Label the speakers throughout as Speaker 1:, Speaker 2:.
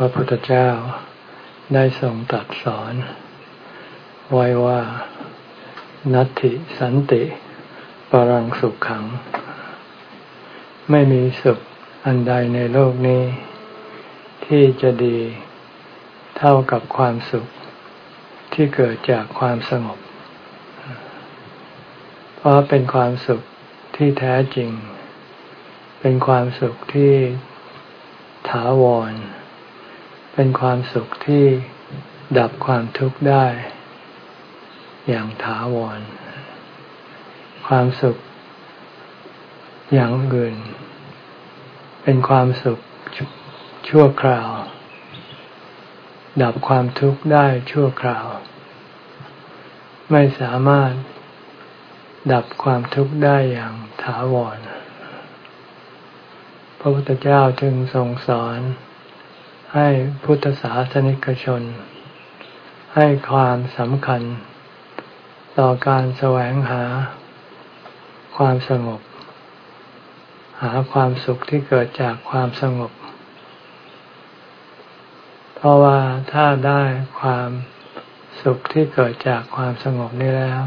Speaker 1: พระพุทธเจ้าได้ทรงตรัสสอน ไว้ว่า นัตติสันติปรังสุขขัง ไม่มีสุขอันใดในโลกนี้ ที่จะดีเท่ากับความสุขที่เกิดจากความสงบ เพราะเป็นความสุขที่แท้จริง เป็นความสุขที่ถาวร เป็นความสุขที่ดับความทุกข์ได้ อย่างถาวร ความสุข อย่างอื่น เป็นความสุขชั่วคราว ดับความทุกข์ได้ชั่วคราว ไม่สามารถดับความทุกข์ได้อย่างถาวร พระพุทธเจ้าจึงทรงสอน ให้พุทธศาสนิกชน ให้ความสำคัญ ต่อการแสวงหา ความสงบ หาความสุขที่เกิดจากความสงบ เพราะว่าถ้าได้ความสุขที่เกิดจากความสงบนี้แล้ว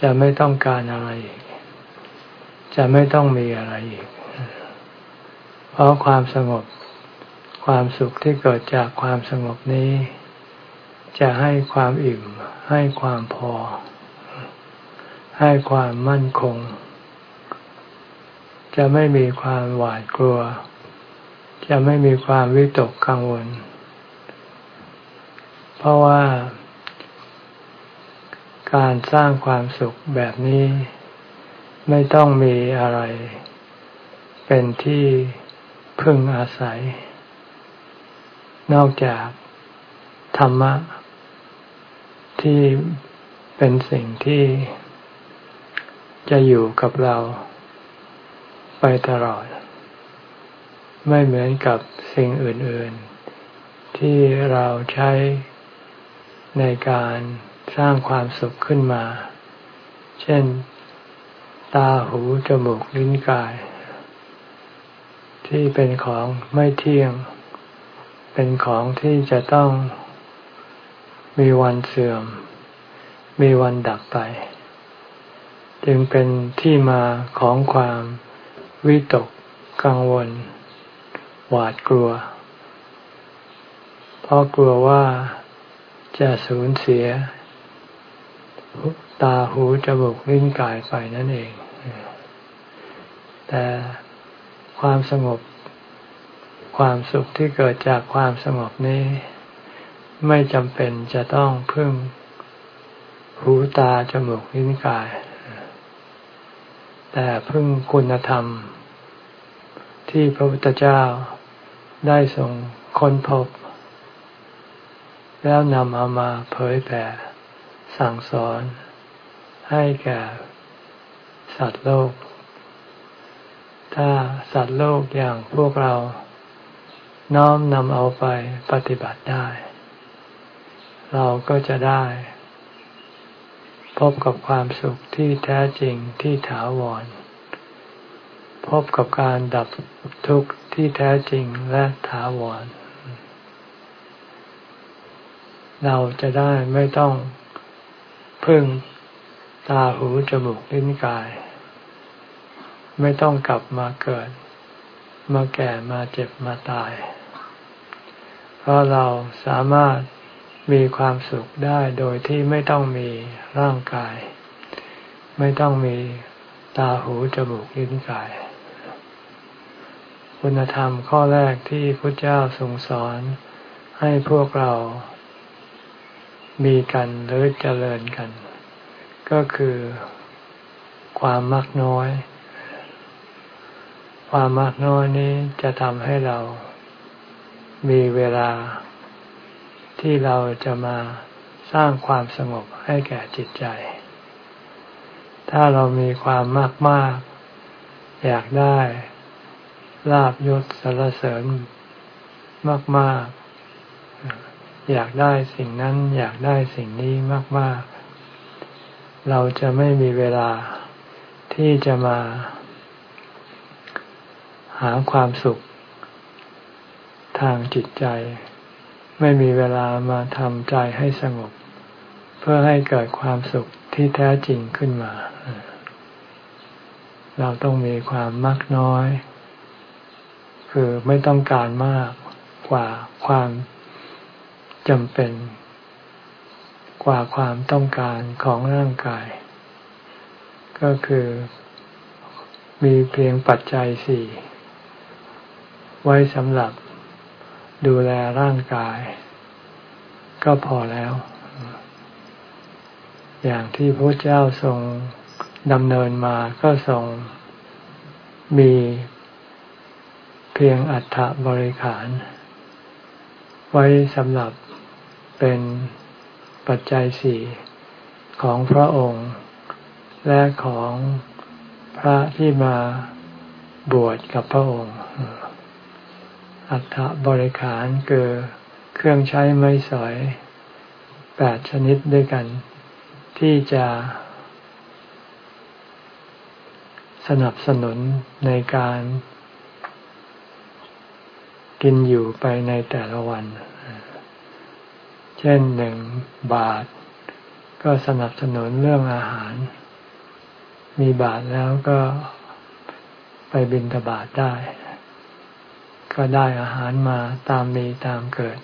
Speaker 1: จะไม่ต้องการอะไรอีก จะไม่ต้องมีอะไรอีก เพราะความสงบ ความสุขที่เกิดจากความสงบนี้ จะให้ความอิ่ม ให้ความพอ ให้ความมั่นคง จะไม่มีความหวาดกลัว จะไม่มีความวิตกกังวล เพราะว่า การสร้างความสุขแบบนี้ ไม่ต้องมีอะไร เป็นที่พึ่งอาศัย นอกจากธรรมะ ที่เป็นสิ่งที่จะอยู่กับเราไปตลอด ไม่เหมือนกับสิ่งอื่น ๆ ที่เราใช้ในการสร้างความสุขขึ้นมา เช่น ตาหู จมูก ลิ้นกาย ที่เป็นของไม่เที่ยง เป็นของที่จะต้องมีวันเสื่อม มีวันดับไป จึงเป็นที่มาของความวิตกกังวล หวาดกลัว เพราะกลัวว่าจะสูญเสีย ตาหูจมูกลิ้นกายไปนั่นเอง แต่ความสงบ ความสุขที่เกิดจากความสงบนี้ ไม่จำเป็นจะต้องพึ่งหูตาจมูกลิ้นกาย แต่พึ่งคุณธรรม ที่พระพุทธเจ้าได้ทรงค้นพบ แล้วนำเอามาเผยแผ่สั่งสอนให้แก่สัตว์โลก ถ้าสัตว์โลกอย่างพวกเรา น้อมนำเอาไปปฏิบัติได้ เราก็จะได้ พบกับความสุขที่แท้จริงที่ถาวร พบกับการดับทุกข์ที่แท้จริงและถาวร เราจะได้ไม่ต้องพึ่งตาหูจมูกลิ้นกาย ไม่ต้องกลับมาเกิด มาแก่มาเจ็บมาตาย เพราะเราสามารถมีความสุขได้โดยที่ไม่ต้องมีร่างกาย ไม่ต้องมีตาหูจมูกลิ้นกาย คุณธรรมข้อแรกที่พระเจ้าทรงสอนให้พวกเรามีกันหรือเจริญกัน ก็คือความมักน้อย ความมากน้อยนี้จะทำให้เรามีเวลาที่เราจะมาสร้างความสงบให้แก่จิตใจ ถ้าเรามีความมากมากอยากได้ลาบยศสรรเสริญมากมากอยากได้สิ่งนั้นอยากได้สิ่งนี้มากมากเราจะไม่มีเวลาที่จะมา หาความสุขทางจิตใจ ไม่มีเวลามาทำใจให้สงบ เพื่อให้เกิดความสุขที่แท้จริงขึ้นมา เราต้องมีความมักน้อย คือไม่ต้องการมากกว่าความจำเป็น กว่าความต้องการของร่างกาย ก็คือมีเพียงปัจจัยสี่ ไว้สำหรับดูแลร่างกาย ก็พอแล้ว อย่างที่พระเจ้าทรงดำเนินมาก็ทรงมีเพียงอัฐบริขาร ไว้สำหรับเป็นปัจจัยสี่ของพระองค์ และของพระที่มาบวชกับพระองค์ อัฐบริขารคือเครื่องใช้ไม้สอยแปดชนิดด้วยกัน ที่จะสนับสนุนในการกินอยู่ไปในแต่ละวัน เช่นหนึ่งบาท ก็สนับสนุนเรื่องอาหาร มีบาทแล้วก็ไปบินทบาทได้ ก็ได้อาหารมาตามมีตามเกิด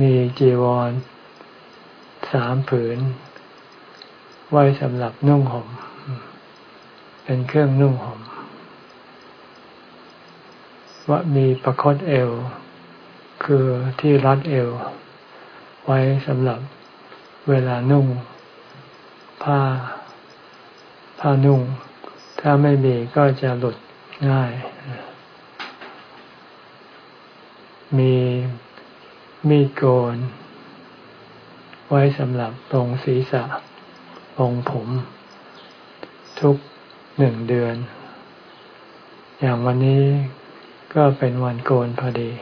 Speaker 1: มีจีวรสามผืน ไว้สำหรับนุ่งหม่ม เป็นเครื่องนุ่งหม่มว่ามีประคตเอว คือที่รัดเอว ไว้สำหรับเวลานุ่ง ผ้า ผ้านุ่ง ถ้าไม่มีก็จะหลุด ง่าย มีมีดโกน ไว้สำหรับตรงศีรษะองผม ทุกหนึ่งเดือน อย่างวันนี้ก็เป็นวันโกนพอดี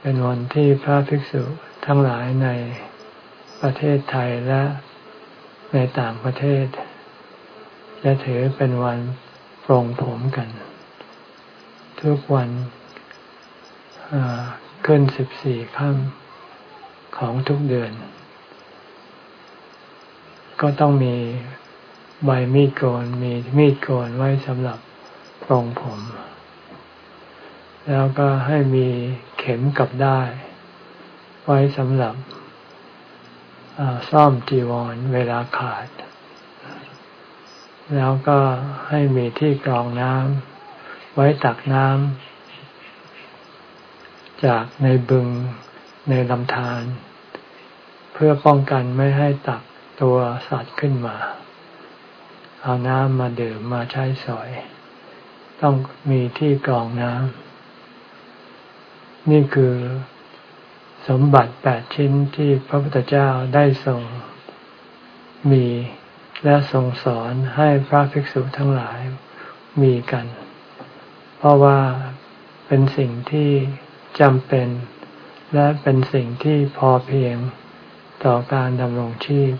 Speaker 1: เป็นวันที่พระภิกษุทั้งหลายในประเทศไทยและในต่างประเทศ จะถือเป็นวัน ปรงผมกัน ทุกวันขึ้นสิบสี่ค่ำของทุกเดือน ก็ต้องมีใบมีดโกนมีมีดโกนไว้สำหรับปรงผม แล้วก็ให้มีเข็มกับได้ ไว้สำหรับซ่อมจีวรเวลาขาด แล้วก็ให้มีที่กรองน้ำไว้ตักน้ำจากในบึงในลำธารเพื่อป้องกันไม่ให้ตักตัวสัตว์ขึ้นมา เอาน้ำมาดื่มมาใช้สอย ต้องมีที่กรองน้ำนี่คือสมบัติแปดชิ้นที่พระพุทธเจ้าได้ทรงมี และทรงสอนให้พระภิกษุทั้งหลายมีกัน เพราะว่าเป็นสิ่งที่จำเป็น และเป็นสิ่งที่พอเพียงต่อการดำรงชีพ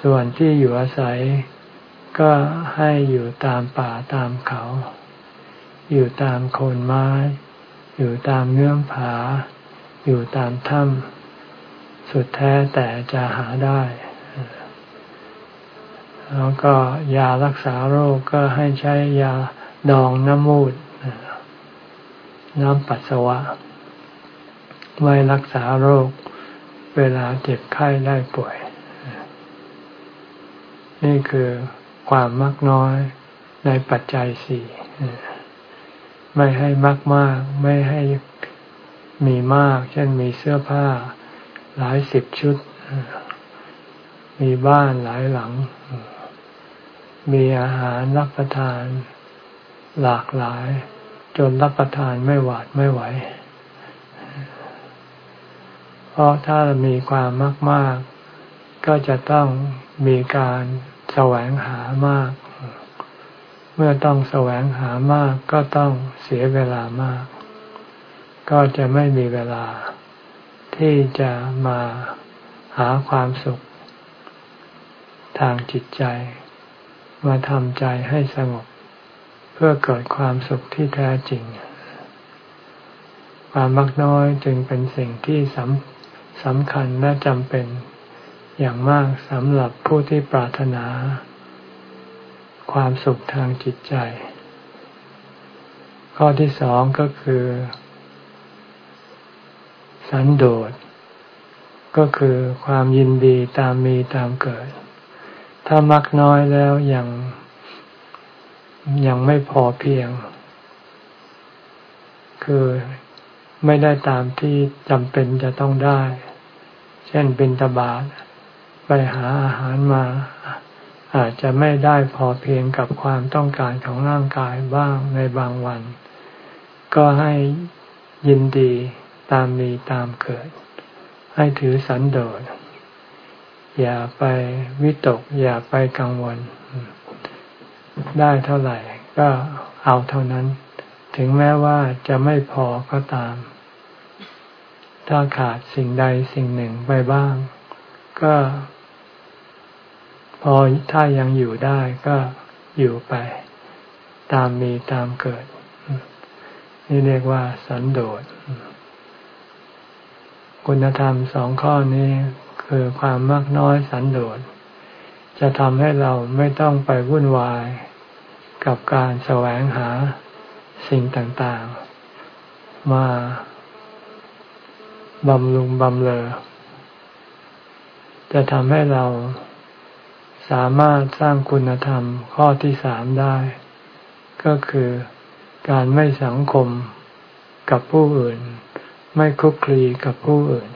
Speaker 1: ส่วนที่อยู่อาศัยก็ให้อยู่ตามป่าตามเขา อยู่ตามโคนไม้ อยู่ตามเงื่อมผา อยู่ตามถ้ำสุดแท้แต่จะหาได้ แล้วก็ยารักษาโรคก็ให้ใช้ยาดองน้ำมูด น้ำปัสสาวะ ไว้รักษาโรค เวลาเจ็บไข้ได้ป่วย นี่คือความมักน้อยในปัจจัยสี่ไม่ให้มากมากไม่ให้มีมาก เช่นมีเสื้อผ้า หลายสิบชุด มีบ้านหลายหลัง มีอาหารรับประทาน หลากหลาย จนรับประทานไม่หวาดไม่ไหว เพราะถ้ามีความมากมากก็จะต้องมีการแสวงหามาก เมื่อต้องแสวงหามากก็ต้องเสียเวลามาก ก็จะไม่มีเวลา ที่จะมาหาความสุข ทางจิตใจ มาทำใจให้สงบ เพื่อเกิดความสุขที่แท้จริง ความมักน้อยจึงเป็นสิ่งที่สำสำคัญและจำเป็นอย่างมากสำหรับผู้ที่ปรารถนา ความสุขทางจิตใจ ข้อที่สองก็คือ สันโดษก็คือความยินดีตามมีตามเกิด ถ้ามักน้อยแล้วยังยังไม่พอเพียง คือไม่ได้ตามที่จำเป็นจะต้องได้ เช่นบินตบาทไปหาอาหารมา อาจจะไม่ได้พอเพียงกับความต้องการของร่างกายบ้างในบางวัน ก็ให้ยินดีตามมีตามเกิด ให้ถือสันโดษ อย่าไปวิตก อย่าไปกังวล ได้เท่าไหร่ก็เอาเท่านั้น ถึงแม้ว่าจะไม่พอก็ตาม ถ้าขาดสิ่งใดสิ่งหนึ่งไปบ้าง ก็ พอถ้ายังอยู่ได้ก็อยู่ไป ตามมีตามเกิด นี่เรียกว่าสันโดษคุณธรรมสองข้อนี้ คือความมากน้อยสันโดษ จะทำให้เราไม่ต้องไปวุ่นวาย กับการแสวงหาสิ่งต่างๆ มาบำรุงบำเลอ จะทำให้เราสามารถสร้างคุณธรรมข้อที่สามได้ ก็คือการไม่สังคมกับผู้อื่น ไม่คุกคลีกับผู้อื่น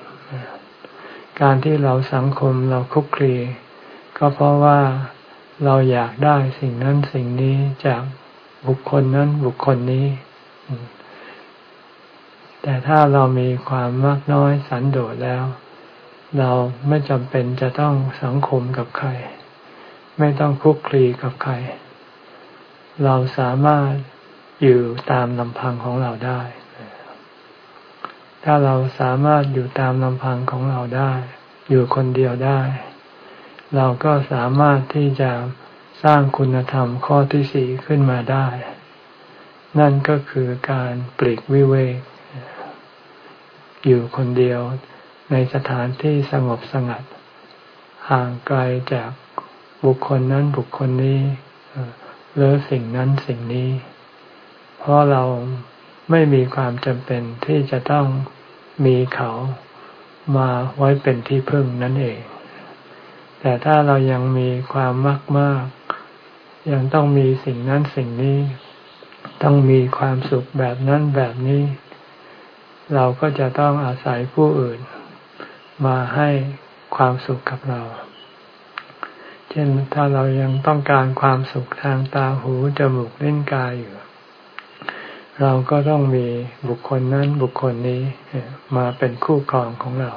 Speaker 1: การที่เราสังคมเราคุกคลีก็เพราะว่าเราอยากได้สิ่งนั้นสิ่งนี้จากบุคคลนั้นบุคคลนี้ แต่ถ้าเรามีความมากน้อยสันโดษแล้ว เราไม่จำเป็นจะต้องสังคมกับใคร ไม่ต้องคุกคลีกับใคร เราสามารถอยู่ตามลำพังของเราได้ ถ้าเราสามารถอยู่ตามลำพังของเราได้ อยู่คนเดียวได้ เราก็สามารถที่จะสร้างคุณธรรมข้อที่สี่ขึ้นมาได้ นั่นก็คือการปลีกวิเวก อยู่คนเดียวในสถานที่สงบสงัด ห่างไกลจากบุคคลนั้นบุคคลนี้หรือสิ่งนั้นสิ่งนี้ เพราะเรา ไม่มีความจำเป็นที่จะต้องมีเขามาไว้เป็นที่พึ่งนั่นเอง แต่ถ้าเรายังมีความมากมากยังต้องมีสิ่งนั้นสิ่งนี้ ต้องมีความสุขแบบนั้นแบบนี้ เราก็จะต้องอาศัยผู้อื่น มาให้ความสุขกับเรา เช่นถ้าเรายังต้องการความสุขทางตาหูจมูกเล่นกายอยู่ เราก็ต้องมีบุคคลนั้นบุคคลนี้มาเป็นคู่ครองของเรา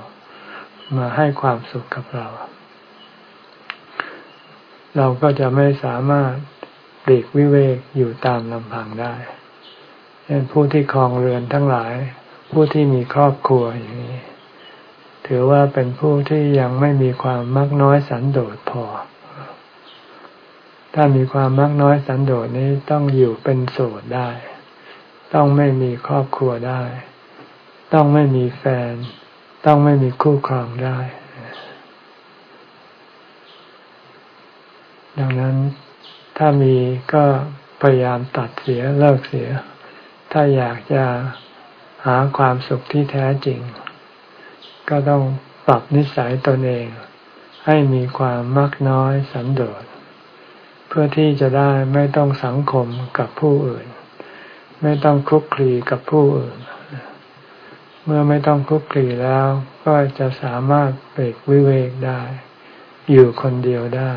Speaker 1: มาให้ความสุขกับเรา เราก็จะไม่สามารถปลีกวิเวกอยู่ตามลำพังได้เช่นผู้ที่ครองเรือนทั้งหลาย ผู้ที่มีครอบครัวอย่างนี้ ถือว่าเป็นผู้ที่ยังไม่มีความมากน้อยสันโดษพอ ถ้ามีความมักน้อยสันโดษนี้ต้องอยู่เป็นโสดได้ ต้องไม่มีครอบครัวได้ ต้องไม่มีแฟน ต้องไม่มีคู่ครองได้ ดังนั้นถ้ามีก็พยายามตัดเสียเลิกเสีย ถ้าอยากจะหาความสุขที่แท้จริง ก็ต้องปรับนิสัยตนเอง ให้มีความมักน้อยสันโดษพื่อที่จะได้ไม่ต้องสังคมกับผู้อื่น ไม่ต้องคุกคลีกับผู้อื่น เมื่อไม่ต้องคุกคลีแล้ว ก็จะสามารถเบรกวิเวกได้ อยู่คนเดียวได้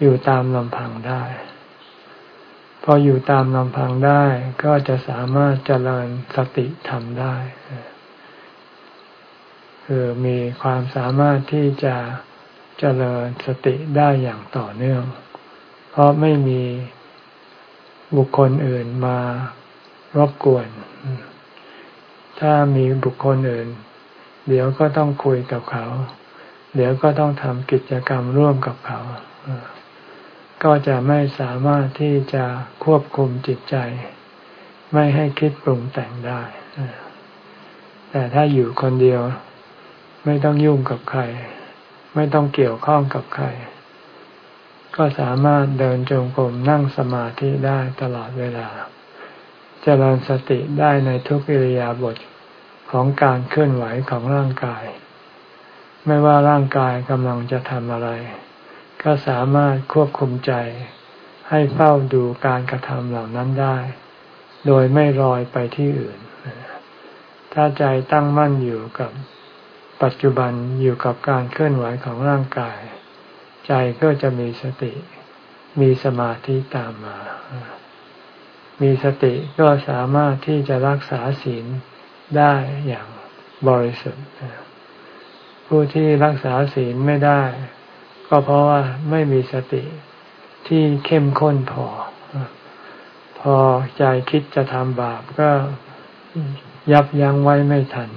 Speaker 1: อยู่ตามลำพังได้ พออยู่ตามลำพังได้ ก็จะสามารถเจริญสติทำได้ คือมีความสามารถที่จะเจริญสติได้อย่างต่อเนื่อง เพราะไม่มีบุคคลอื่นมา รบกวน ถ้ามีบุคคลอื่น เดี๋ยวก็ต้องคุยกับเขา เดี๋ยวก็ต้องทำกิจกรรมร่วมกับเขา ก็จะไม่สามารถที่จะควบคุมจิตใจ ไม่ให้คิดปรุงแต่งได้ แต่ถ้าอยู่คนเดียว ไม่ต้องยุ่งกับใคร ไม่ต้องเกี่ยวข้องกับใครก็สามารถเดินจงกรมนั่งสมาธิได้ตลอดเวลา เจริญสติได้ในทุกอิริยาบถของการเคลื่อนไหวของร่างกาย ไม่ว่าร่างกายกำลังจะทำอะไร ก็สามารถควบคุมใจให้เฝ้าดูการกระทำเหล่านั้นได้ โดยไม่ลอยไปที่อื่น ถ้าใจตั้งมั่นอยู่กับปัจจุบันอยู่กับการเคลื่อนไหวของร่างกาย ใจก็จะมีสติ มีสมาธิตามมา มีสติก็สามารถที่จะรักษาศีลได้อย่างบริสุทธิ์ ผู้ที่รักษาศีลไม่ได้ ก็เพราะว่าไม่มีสติที่เข้มข้นพอ พอใจคิดจะทำบาปก็ยับยั้งไว้ไม่ทัน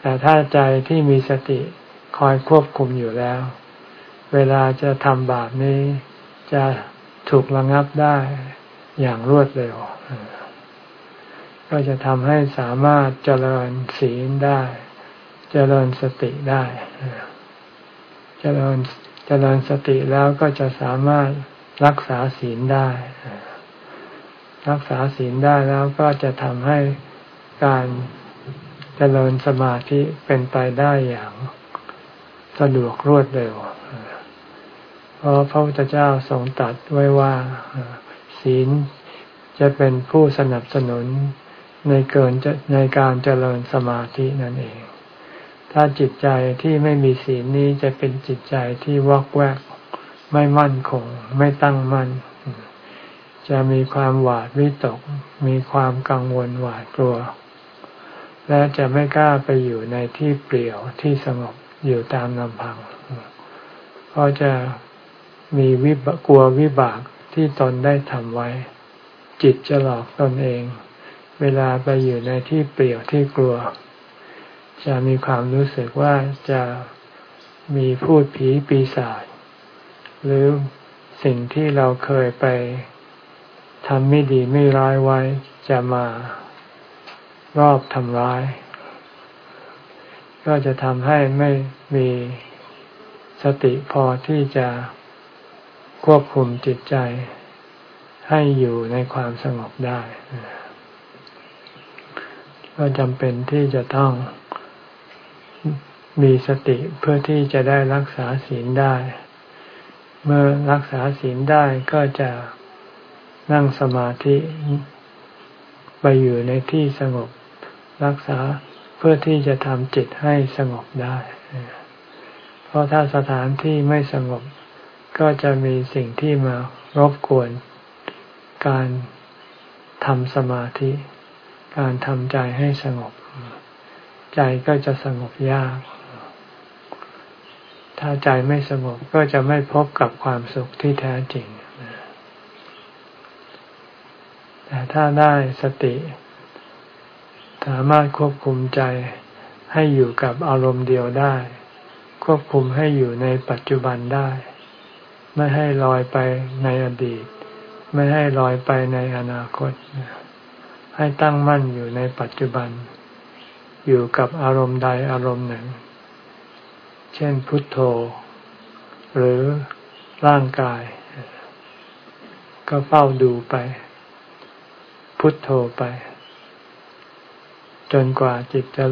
Speaker 1: แต่ถ้าใจที่มีสติคอยควบคุมอยู่แล้ว เวลาจะทำบาปนี้จะถูกระงับได้ อย่างรวดเร็ว ก็จะทำให้สามารถเจริญศีลได้ เจริญสติได้ เจริญเจริญสติแล้วก็จะสามารถรักษาศีลได้ รักษาศีลได้แล้วก็จะทำให้การเจริญสมาธิเป็นไปได้อย่างสะดวกรวดเร็ว เพราะพระพุทธเจ้าทรงตัดไว้ว่า ศีล จะเป็นผู้สนับสนุนในเกินในการเจริญสมาธินั่นเอง ถ้าจิตใจที่ไม่มีศีลนี้จะเป็นจิตใจที่วอกแวก ไม่มั่นคง ไม่ตั้งมั่น จะมีความหวาดวิตก มีความกังวลหวาดกลัว และจะไม่กล้าไปอยู่ในที่เปลี่ยวที่สงบอยู่ตามลำพัง เพราะจะมีวิบกลัววิบาก ที่ตนได้ทำไว้ จิตจะหลอกตนเอง เวลาไปอยู่ในที่เปลี่ยวที่กลัว จะมีความรู้สึกว่าจะมีพูดผีปีศาจหรือสิ่งที่เราเคยไปทำไม่ดีไม่ร้ายไว้จะมารอบทำร้าย ก็จะทำให้ไม่มีสติพอที่จะ ควบคุมจิตใจให้อยู่ในความสงบได้ก็จำเป็นที่จะต้องมีสติเพื่อที่จะได้รักษาศีลได้ เมื่อรักษาศีลได้ก็จะนั่งสมาธิไปอยู่ในที่สงบรักษาเพื่อที่จะทำจิตให้สงบได้ เพราะถ้าสถานที่ไม่สงบ ก็จะมีสิ่งที่มารบกวนการทำสมาธิ การทำใจให้สงบ ใจก็จะสงบยาก ถ้าใจไม่สงบก็จะไม่พบกับความสุขที่แท้จริง แต่ถ้าได้สติสามารถควบคุมใจให้อยู่กับอารมณ์เดียวได้ ควบคุมให้อยู่ในปัจจุบันได้ ไม่ให้ลอยไปในอดีต ไม่ให้ลอยไปในอนาคต ให้ตั้งมั่นอยู่ในปัจจุบัน อยู่กับอารมณ์ใดอารมณ์หนึ่ง เช่นพุทโธ หรือร่างกาย ก็เฝ้าดูไป พุทโธไป จนกว่าจิตจะ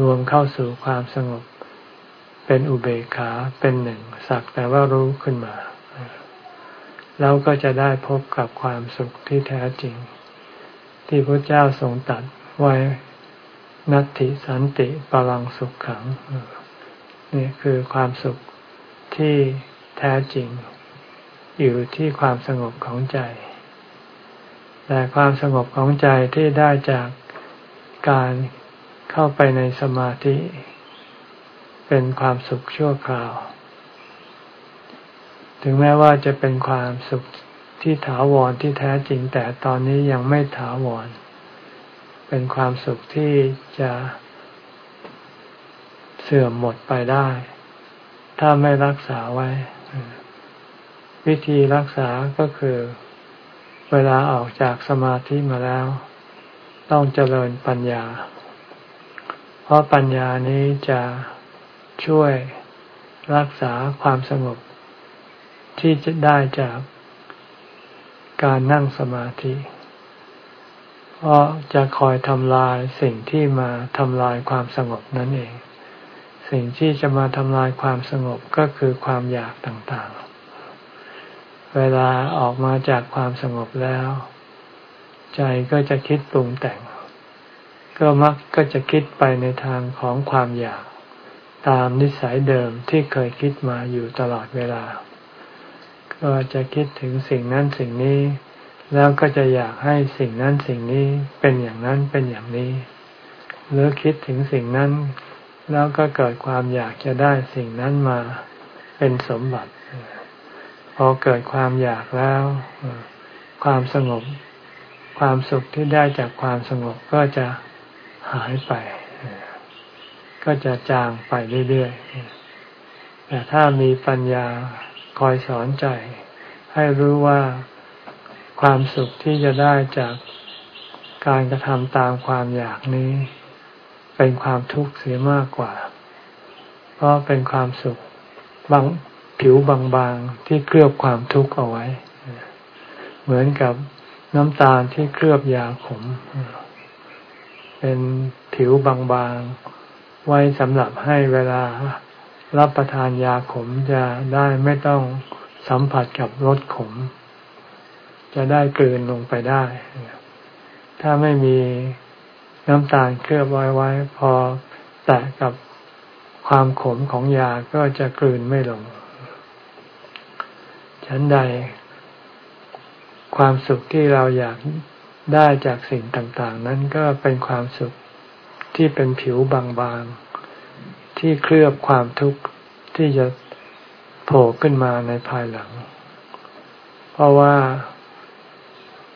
Speaker 1: รวมเข้าสู่ความสงบเป็นอุเบกขาเป็นหนึ่งสักแต่ว่ารู้ขึ้นมา แล้วก็จะได้พบกับความสุขที่แท้จริง ที่พระเจ้าทรงตัดไว้นัตติสันติปรังสุขขังนี่คือความสุขที่แท้จริง อยู่ที่ความสงบของใจ แต่ความสงบของใจที่ได้จากการเข้าไปในสมาธิ เป็นความสุขชั่วคราว ถึงแม้ว่าจะเป็นความสุขที่ถาวรที่แท้จริง แต่ตอนนี้ยังไม่ถาวร เป็นความสุขที่จะเสื่อมหมดไปได้ ถ้าไม่รักษาไว้ วิธีรักษาก็คือ เวลาออกจากสมาธิมาแล้ว ต้องเจริญปัญญา เพราะปัญญานี้จะช่วยรักษาความสงบ ที่จะได้จากการนั่งสมาธิ เพราะจะคอยทำลายสิ่งที่มาทำลายความสงบนั่นเอง สิ่งที่จะมาทำลายความสงบก็คือความอยากต่างๆ เวลาออกมาจากความสงบแล้ว ใจก็จะคิดปรุงแต่ง ก็มักก็จะคิดไปในทางของความอยาก ตามนิสัยเดิมที่เคยคิดมาอยู่ตลอดเวลา ก็จะคิดถึงสิ่งนั้นสิ่งนี้ แล้วก็จะอยากให้สิ่งนั้นสิ่งนี้เป็นอย่างนั้นเป็นอย่างนี้ หรือคิดถึงสิ่งนั้น แล้วก็เกิดความอยากจะได้สิ่งนั้นมาเป็นสมบัติ พอเกิดความอยากแล้ว ความสงบ ความสุขที่ได้จากความสงบก็จะหายไป ก็จะจางไปเรื่อยๆแต่ถ้ามีปัญญา คอยสอนใจ ให้รู้ว่าความสุขที่จะได้จากการกระทำตามความอยากนี้ เป็นความทุกข์เสียมากกว่า เพราะเป็นความสุขบางผิวบางๆที่เคลือบความทุกข์เอาไว้ เหมือนกับน้ำตาลที่เคลือบยาขม เป็นผิวบางๆ ไว้สำหรับให้เวลา รับประทานยาขมจะได้ไม่ต้องสัมผัสกับรสขม จะได้กลืนลงไปได้ ถ้าไม่มีน้ำตาลเคลือบไว้ไว้ พอแตะกับความขมของยาก็จะกลืนไม่ลง ฉันใด ความสุขที่เราอยากได้จากสิ่งต่าง ๆ นั้นก็เป็นความสุขที่เป็นผิวบางๆ ที่เคลือบความทุกข์ที่จะโผล่ขึ้นมาในภายหลัง เพราะว่า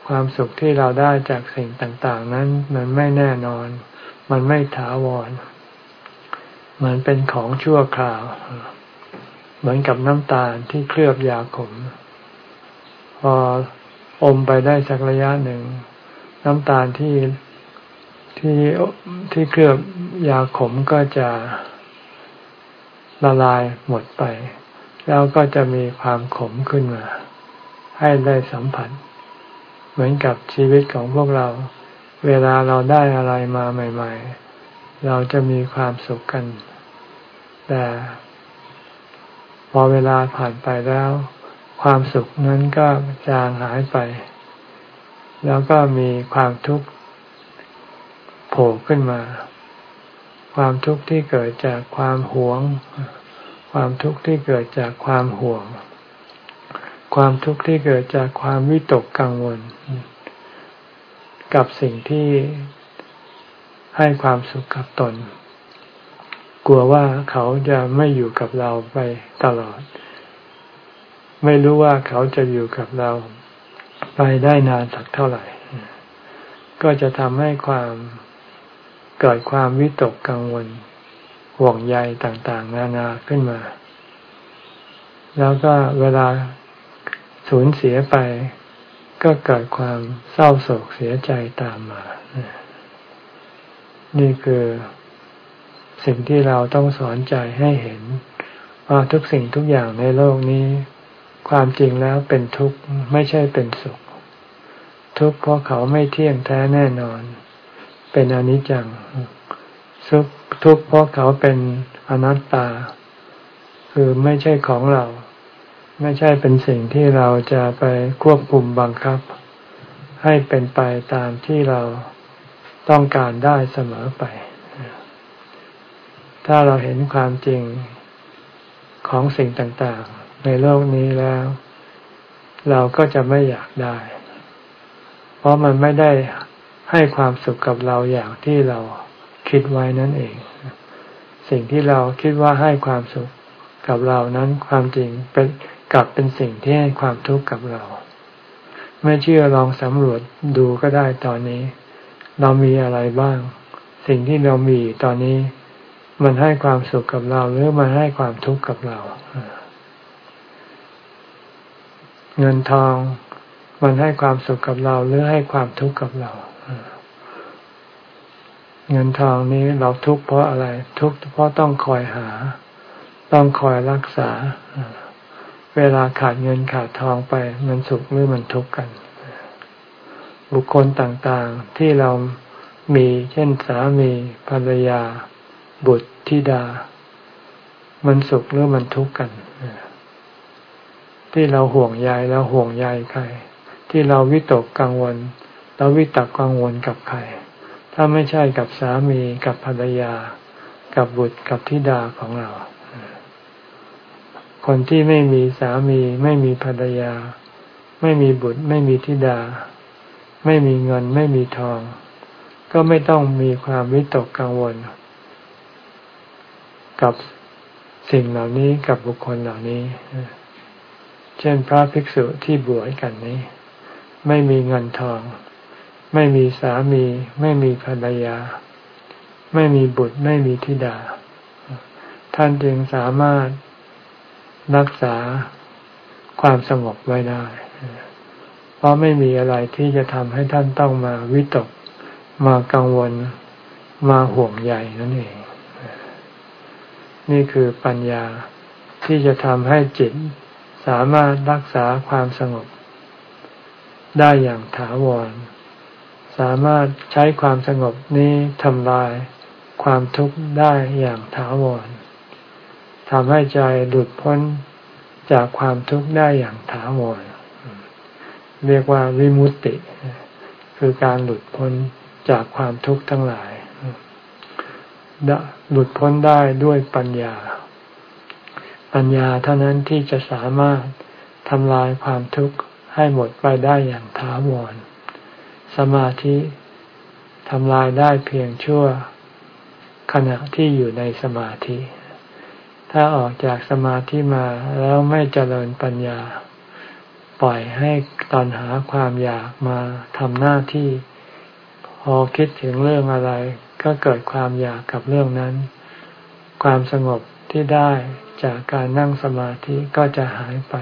Speaker 1: ความสุขที่เราได้จากสิ่งต่างๆ นั้นมันไม่แน่นอน มันไม่ถาวร มันเป็นของชั่วคราว เหมือนกับน้ำตาลที่เคลือบยาขม พออมไปได้สักระยะหนึ่ง น้ำตาลที่ที่ที่เคลือบยาขมก็จะ ละลายหมดไป แล้วก็จะมีความขมขึ้นมา ให้ได้สัมผัส เหมือนกับชีวิตของพวกเรา เวลาเราได้อะไรมาใหม่ ๆ เราจะมีความสุขกัน แต่ พอเวลาผ่านไปแล้ว ความสุขนั้นก็จางหายไป แล้วก็มีความทุกข์โผล่ขึ้นมา ความทุกข์ที่เกิดจากความหวง ความทุกข์ที่เกิดจากความห่วง ความทุกข์ที่เกิดจากความวิตกกังวล กับสิ่งที่ให้ความสุขกับตน กลัวว่าเขาจะไม่อยู่กับเราไปตลอด ไม่รู้ว่าเขาจะอยู่กับเราไปได้นานสักเท่าไหร่ ก็จะทำให้ความ เกิดความวิตกกังวล ห่วงใยต่างๆ นานาขึ้นมา แล้วก็เวลาสูญเสียไป ก็เกิดความเศร้าโศกเสียใจตามมา นี่คือสิ่งที่เราต้องสอนใจให้เห็น ว่าทุกสิ่งทุกอย่างในโลกนี้ ความจริงแล้วเป็นทุกข์ไม่ใช่เป็นสุข ทุกข์เพราะเขาไม่เที่ยงแท้แน่นอน เป็นอนิจจังทุกทุกเพราะเขาเป็นอนัตตา คือไม่ใช่ของเรา ไม่ใช่เป็นสิ่งที่เราจะไปควบคุมบังคับ ให้เป็นไปตามที่เราต้องการได้เสมอไป ถ้าเราเห็นความจริงของสิ่งต่างๆ ในโลกนี้แล้ว เราก็จะไม่อยากได้ เพราะมันไม่ได้ ให้ความสุขกับเราอย่างที่เราคิดไว้นั่นเอง สิ่งที่เราคิดว่าให้ความสุขกับเรานั้นความจริงเป็นกลับเป็นสิ่งที่ให้ความทุกข์กับเรา ไม่เชื่อลองสำรวจดูก็ได้ตอนนี้ เรามีอะไรบ้าง สิ่งที่เรามีตอนนี้ มันให้ความสุขกับเรา หรือมันให้ความทุกข์กับเรา เงินทอง มันให้ความสุขกับเรา หรือให้ความทุกข์กับเรา เงินทองนี้เราทุกข์เพราะอะไร ทุกข์เพราะต้องคอยหา ต้องคอยรักษา เวลาขาดเงินขาดทองไป มันสุขหรือมันทุกข์กัน บุคคลต่างๆที่เรามีเช่นสามีภรรยา บุตรธิดา มันสุขหรือมันทุกข์กัน ที่เราห่วงใยแล้วห่วงใยใคร ที่เราวิตกกังวล เราวิตกกังวลกับใคร ถ้าไม่ใช่กับสามีกับภรรยา กับบุตรกับธิดาของเรา คนที่ไม่มีสามี ไม่มีภรรยา ไม่มีบุตร ไม่มีธิดา ไม่มีเงินไม่มีทอง ก็ไม่ต้องมีความวิตกกังวล กับสิ่งเหล่านี้กับบุคคลเหล่านี้ เช่นพระภิกษุที่บวชกันนี้ ไม่มีเงินทอง ไม่มีสามี ไม่มีภรรยา ไม่มีบุตรไม่มีธิดา ท่านจึงสามารถรักษาความสงบไว้ได้ เพราะไม่มีอะไรที่จะทำให้ท่านต้องมาวิตกมากังวลมาห่วงใยนั่นเอง นี่คือปัญญาที่จะทำให้จิตสามารถรักษาความสงบได้อย่างถาวร สามารถใช้ความสงบนี้ทำลายความทุกข์ได้อย่างถาวรทำให้ใจหลุดพ้นจากความทุกข์ได้อย่างถาวรเรียกว่าวิมุตติ คือการหลุดพ้นจากความทุกข์ทั้งหลาย หลุดพ้นได้ด้วยปัญญา ปัญญาเท่านั้นที่จะสามารถทำลายความทุกข์ให้หมดไปได้อย่างถาวร มาธิทำลายได้เพียงชั่วขณะที่อยู่ในสมาธิ ถ้าออกจากสมาธิมาแล้วไม่เจริญปัญญา ปล่อยให้ตอนหาความอยากมาทำหน้าที่ พอคิดถึงเรื่องอะไร ก็เกิดความอยากกับเรื่องนั้น ความสงบที่ได้จากการนั่งสมาธิก็จะหายไป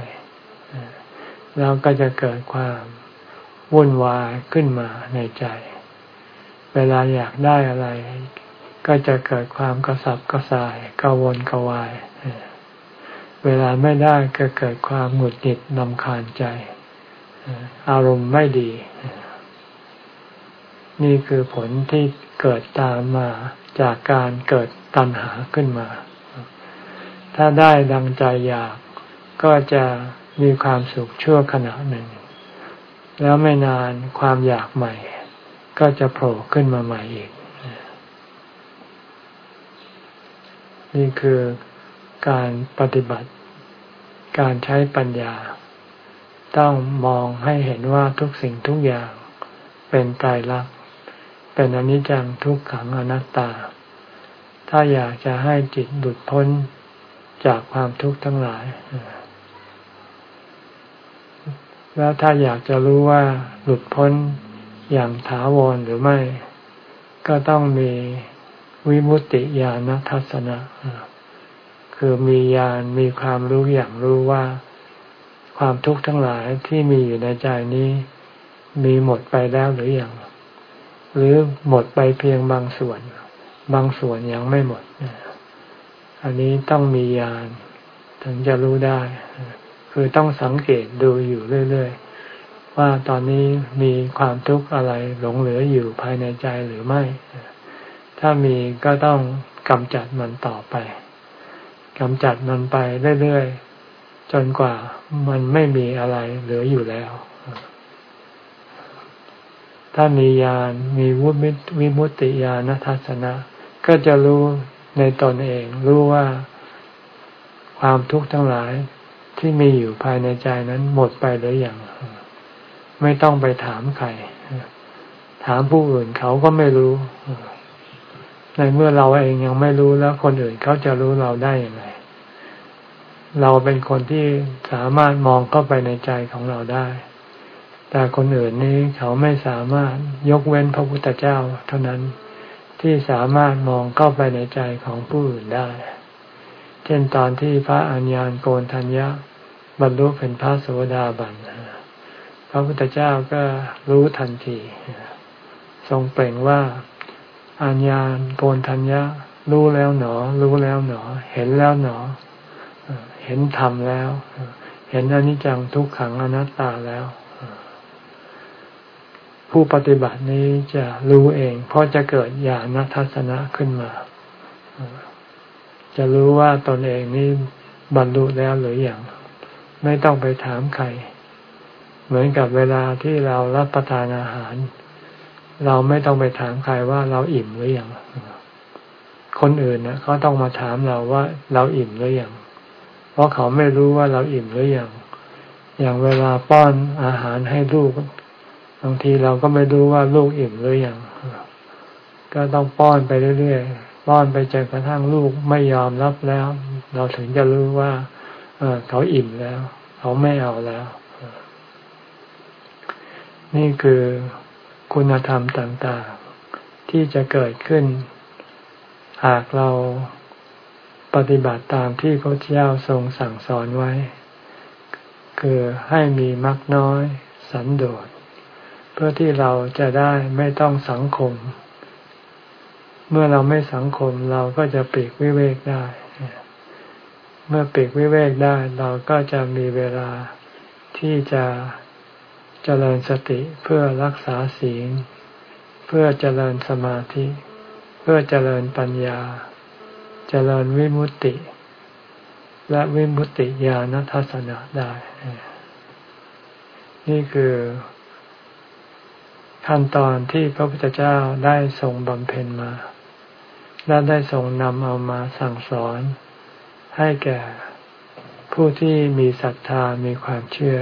Speaker 1: แล้วก็จะเกิดความ วุ่นวายขึ้นมาในใจ เวลาอยากได้อะไร ก็จะเกิดความกระสับกระส่ายกังวลกวาย เวลาไม่ได้ก็เกิดความหงุดหงิดนำคาญใจ อารมณ์ไม่ดี นี่คือผลที่เกิดตามมาจากการเกิดตัณหาขึ้นมา ถ้าได้ดังใจอยากก็จะมีความสุขชั่วขณะหนึ่ง แล้วไม่นานความอยากใหม่ ก็จะโผล่ขึ้นมาใหม่อีก นี่คือการปฏิบัติ การใช้ปัญญา ต้องมองให้เห็นว่าทุกสิ่งทุกอย่างเป็นตายรัก เป็นอนิจจังทุกขังอนัตตา ถ้าอยากจะให้จิตหลุดพ้นจากความทุกข์ทั้งหลาย แล้วถ้าอยากจะรู้ว่าหลุดพ้นอย่างถาวรหรือไม่ ก็ต้องมีวิมุตติญาณทัศนะ คือมีญาณมีความรู้อย่างรู้ว่า ความทุกข์ทั้งหลายที่มีอยู่ในใจนี้ มีหมดไปแล้วหรืออยังหรือหมดไปเพียงบางส่วน บางส่วนยังไม่หมด อันนี้ต้องมียานถึงจะรู้ได้ คือต้องสังเกตดูอยู่เรื่อยๆ ว่าตอนนี้มีความทุกข์อะไรหลงเหลืออยู่ภายในใจหรือไม่ ถ้ามีก็ต้องกำจัดมันต่อไปกำจัดมันไปเรื่อยๆ จนกว่ามันไม่มีอะไรเหลืออยู่แล้ว ถ้ามีญาณมีวุฒิวิมุตติญาณทัศนะ ก็จะรู้ในตนเองรู้ว่าความทุกข์ทั้งหลาย ที่มีอยู่ภายในใจนั้นหมดไปหรืออยังไม่ต้องไปถามใคร ถามผู้อื่นเขาก็ไม่รู้ ในเมื่อเราเองยังไม่รู้แล้วคนอื่นเขาจะรู้เราได้อย่างไร เราเป็นคนที่สามารถมองเข้าไปในใจของเราได้ แต่คนอื่นนี้เขาไม่สามารถยกเว้นพระพุทธเจ้า เท่านั้นที่สามารถมองเข้าไปในใจของผู้อื่นได้ เช่นตอนที่พระอัญญาณโกนทัญญะ บรรลุเป็นพระโสดาบันพระพุทธเจ้าก็รู้ทันที ทรงเปล่งว่าอัญญาณโกนทัญญารู้แล้วหนอ รู้แล้วหนอ เห็นแล้วหนอ เห็นธรรมแล้ว เห็นอนิจจังทุกขังอนัตตาแล้ว ผู้ปฏิบัตินี้จะรู้เอง เพราะจะเกิดญาณทัศนะขึ้นมา จะรู้ว่าตนเองนี้บรรลุแล้วหรืออยัง ไม่ต้องไปถามใคร เหมือนกับเวลาที่เรารับประทานอาหาร เราไม่ต้องไปถามใครว่าเราอิ่มหรืออยังคนอื่นนะเขาต้องมาถามเราว่าเราอิ่มหรือยังเพราะเขาไม่รู้ว่าเราอิ่มหรือยังอย่างเวลาป้อนอาหารให้ลูกบางทีเราก็ไม่รู้ว่าลูกอิ่มหรือยังก็ต้องป้อนไปเรื่อยๆป้อนไปจนกระทั่งลูกไม่ยอมรับแล้ว เราถึงจะรู้ว่า เขาอิ่มแล้ว เขาไม่เอาแล้ว นี่คือคุณธรรมต่าง ๆ ที่จะเกิดขึ้น หากเราปฏิบัติตามที่พระเจ้าทรงสั่งสอนไว้ คือให้มีมักน้อย สันโดษ เพื่อที่เราจะได้ไม่ต้องสังคม เมื่อเราไม่สังคมเราก็จะปีกวิเวกได้ เมื่อปีกวิเวกได้เราก็จะมีเวลาที่จะเจริญสติเพื่อรักษาศีล เพื่อเจริญสมาธิ เพื่อเจริญปัญญา เจริญวิมุตติ และวิมุตติญาณทัศนะได้ นี่คือขั้นตอนที่พระพุทธเจ้าได้ทรงบำเพ็ญมา และได้ทรงนำเอามาสั่งสอน ให้แก่ผู้ที่มีศรัทธามีความเชื่อ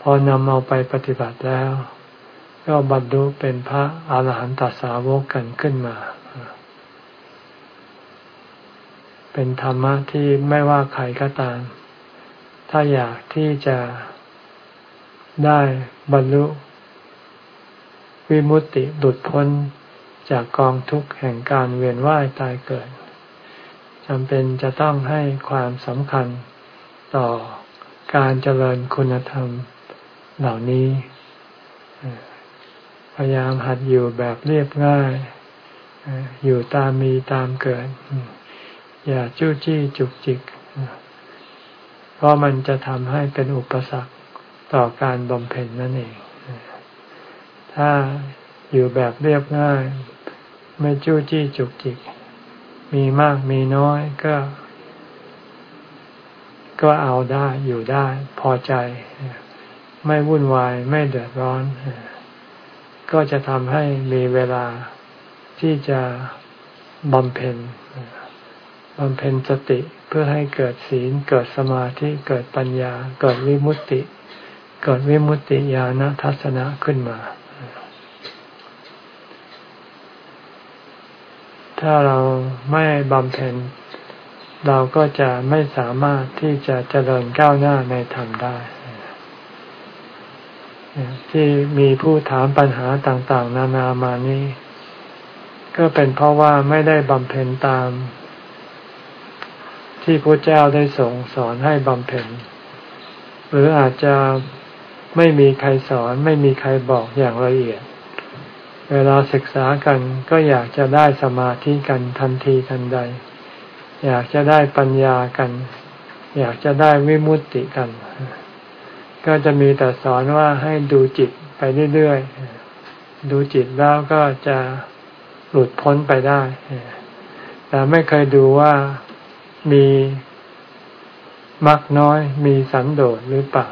Speaker 1: พอนำเอาไปปฏิบัติแล้ว ก็บรรลุเป็นพระอาหารหันตสาวกกันขึ้นมา เป็นธรรมะที่ไม่ว่าใครก็ตาม ถ้าอยากที่จะได้บรรลุ วิมุตติหลุดพ้นจากกองทุกข์แห่งการเวียนว่ายตายเกิด จำเป็นจะต้องให้ความสำคัญต่อการเจริญคุณธรรมเหล่านี้ พยายามหัดอยู่แบบเรียบง่าย อยู่ตามมีตามเกิด อย่าจู้จี้จุกจิก เพราะมันจะทำให้เป็นอุปสรรคต่อการบำเพ็ญนั่นเอง ถ้าอยู่แบบเรียบง่าย ไม่จู้จี้จุกจิก มีมากมีน้อยก็ ก็เอาได้อยู่ได้พอใจ ไม่วุ่นวายไม่เดือดร้อน ก็จะทำให้มีเวลาที่จะบำเพ็ญบำเพ็ญสติเพื่อให้เกิดศีลเกิดสมาธิเกิดปัญญา เกิดวิมุตติ เกิดวิมุตติญาณทัศนะขึ้นมา ถ้าเราไม่บำเพ็ญ เราก็จะไม่สามารถที่จะเจริญก้าวหน้าในธรรมได้ ที่มีผู้ถามปัญหาต่างๆ นานามานี้ ก็เป็นเพราะว่าไม่ได้บำเพ็ญตาม ที่พระเจ้าได้ส่งสอนให้บำเพ็ญ หรืออาจจะไม่มีใครสอนไม่มีใครบอกอย่างละเอียด เวลาศึกษากันก็อยากจะได้สมาธิกันทันทีทันใด อยากจะได้ปัญญากัน อยากจะได้วิมุตติกัน ก็จะมีแต่สอนว่าให้ดูจิตไปเรื่อยๆ ดูจิตแล้วก็จะหลุดพ้นไปได้ แต่ไม่เคยดูว่ามีมักน้อยมีสันโดษหรือเปล่า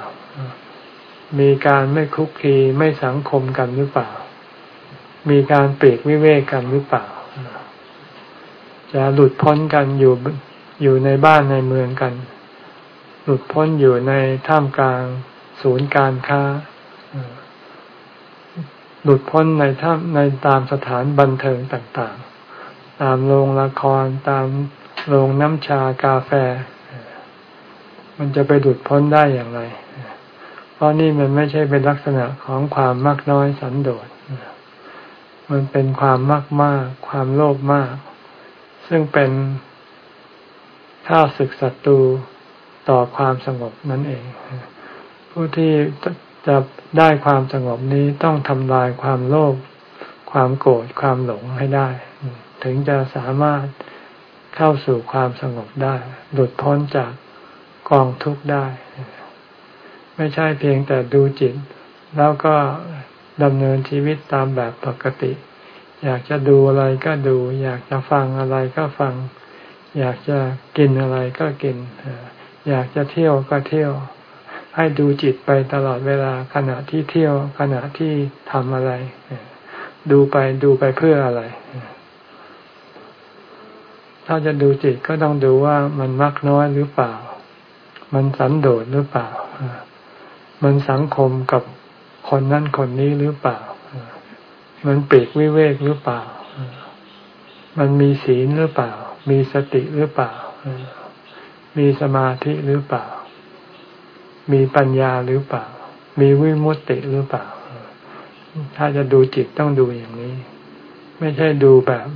Speaker 1: มีการไม่คุกคีไม่สังคมกันหรือเปล่า มีการเปรีกวิเวกกันหรือเปล่า จะหลุดพ้นกันอยู่อยู่ในบ้านในเมืองกัน หลุดพ้นอยู่ในท่ามกลางศูนย์การค้า หลุดพ้นในท่ามในตามสถานบันเทิงต่างๆ ตามโรงละครตามโรงน้ำชากาแฟ มันจะไปหลุดพ้นได้อย่างไร เพราะนี่มันไม่ใช่เป็นลักษณะของความมากน้อยสันโดษ มันเป็นความมากมากความโลภมาก ซึ่งเป็นข้าศึกศัตรูต่อความสงบนั่นเอง ผู้ที่จะได้ความสงบนี้ต้องทำลายความโลภความโกรธความหลงให้ได้ ถึงจะสามารถเข้าสู่ความสงบได้ หลุดพ้นจากกองทุกข์ได้ ไม่ใช่เพียงแต่ดูจิต แล้วก็ ดำเนินชีวิตตามแบบปกติ อยากจะดูอะไรก็ดู อยากจะฟังอะไรก็ฟัง อยากจะกินอะไรก็กิน อยากจะเที่ยวก็เที่ยว ให้ดูจิตไปตลอดเวลาขณะที่เที่ยวขณะที่ทำอะไร ดูไปดูไปเพื่ออะไร ถ้าจะดูจิตก็ต้องดูว่ามันมักน้อยหรือเปล่า มันสันโดษหรือเปล่า มันสังคมกับ คนนั่นคนนี้หรือเปล่า มันปีกวิเวกหรือเปล่า มันมีศีลหรือเปล่า มีสติหรือเปล่า มีสมาธิหรือเปล่า มีปัญญาหรือเปล่า มีวิมุตติหรือเปล่า ถ้าจะดูจิตต้องดูอย่างนี้ ไม่ใช่ดูแบบ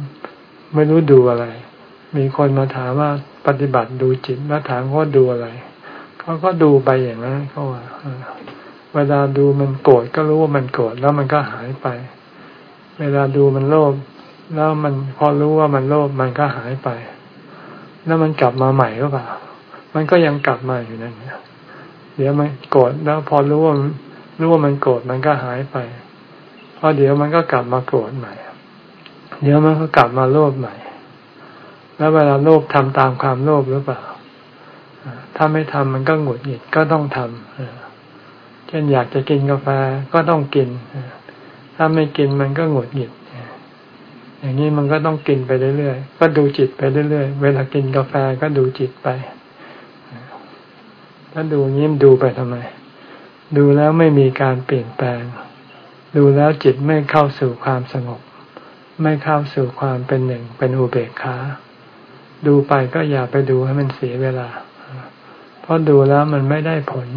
Speaker 1: ไม่รู้ดูอะไร มีคนมาถามว่าปฏิบัติดูจิตแล้วถามว่าดูอะไร เขาก็ดูไปอย่างนั้นเขาว่า เวลาดูมันโกรธก็รู้ว่ามันโกรธแล้วมันก็หายไป เวลาดูมันโลภแล้วมันพอรู้ว่ามันโลภมันก็หายไป แล้วมันกลับมาใหม่หรือเปล่า มันก็ยังกลับมาอยู่นั่นเนี่ยเดี๋ยวมันโกรธแล้วพอรู้ว่ารู้ว่ามันโกรธมันก็หายไปพอเดี๋ยวมันก็กลับมาโกรธใหม่ เดี๋ยวมันก็กลับมาโลภใหม่ แล้วเวลาโลภทำตามความโลภหรือเปล่า ถ้าไม่ทำมันก็หงุดหงิดก็ต้องทำ เช่นอยากจะกินกาแฟก็ต้องกิน ถ้าไม่กินมันก็หงุดหงิด อย่างนี้มันก็ต้องกินไปเรื่อยๆ ก็ดูจิตไปเรื่อยๆ เวลากินกาแฟก็ดูจิตไป ถ้าดูยิ้มดูไปทำไม ดูแล้วไม่มีการเปลี่ยนแปลง ดูแล้วจิตไม่เข้าสู่ความสงบ ไม่เข้าสู่ความเป็นหนึ่งเป็นอุเบกขาดูไปก็อย่าไปดูให้มันเสียเวลา เพราะดูแล้วมันไม่ได้ผล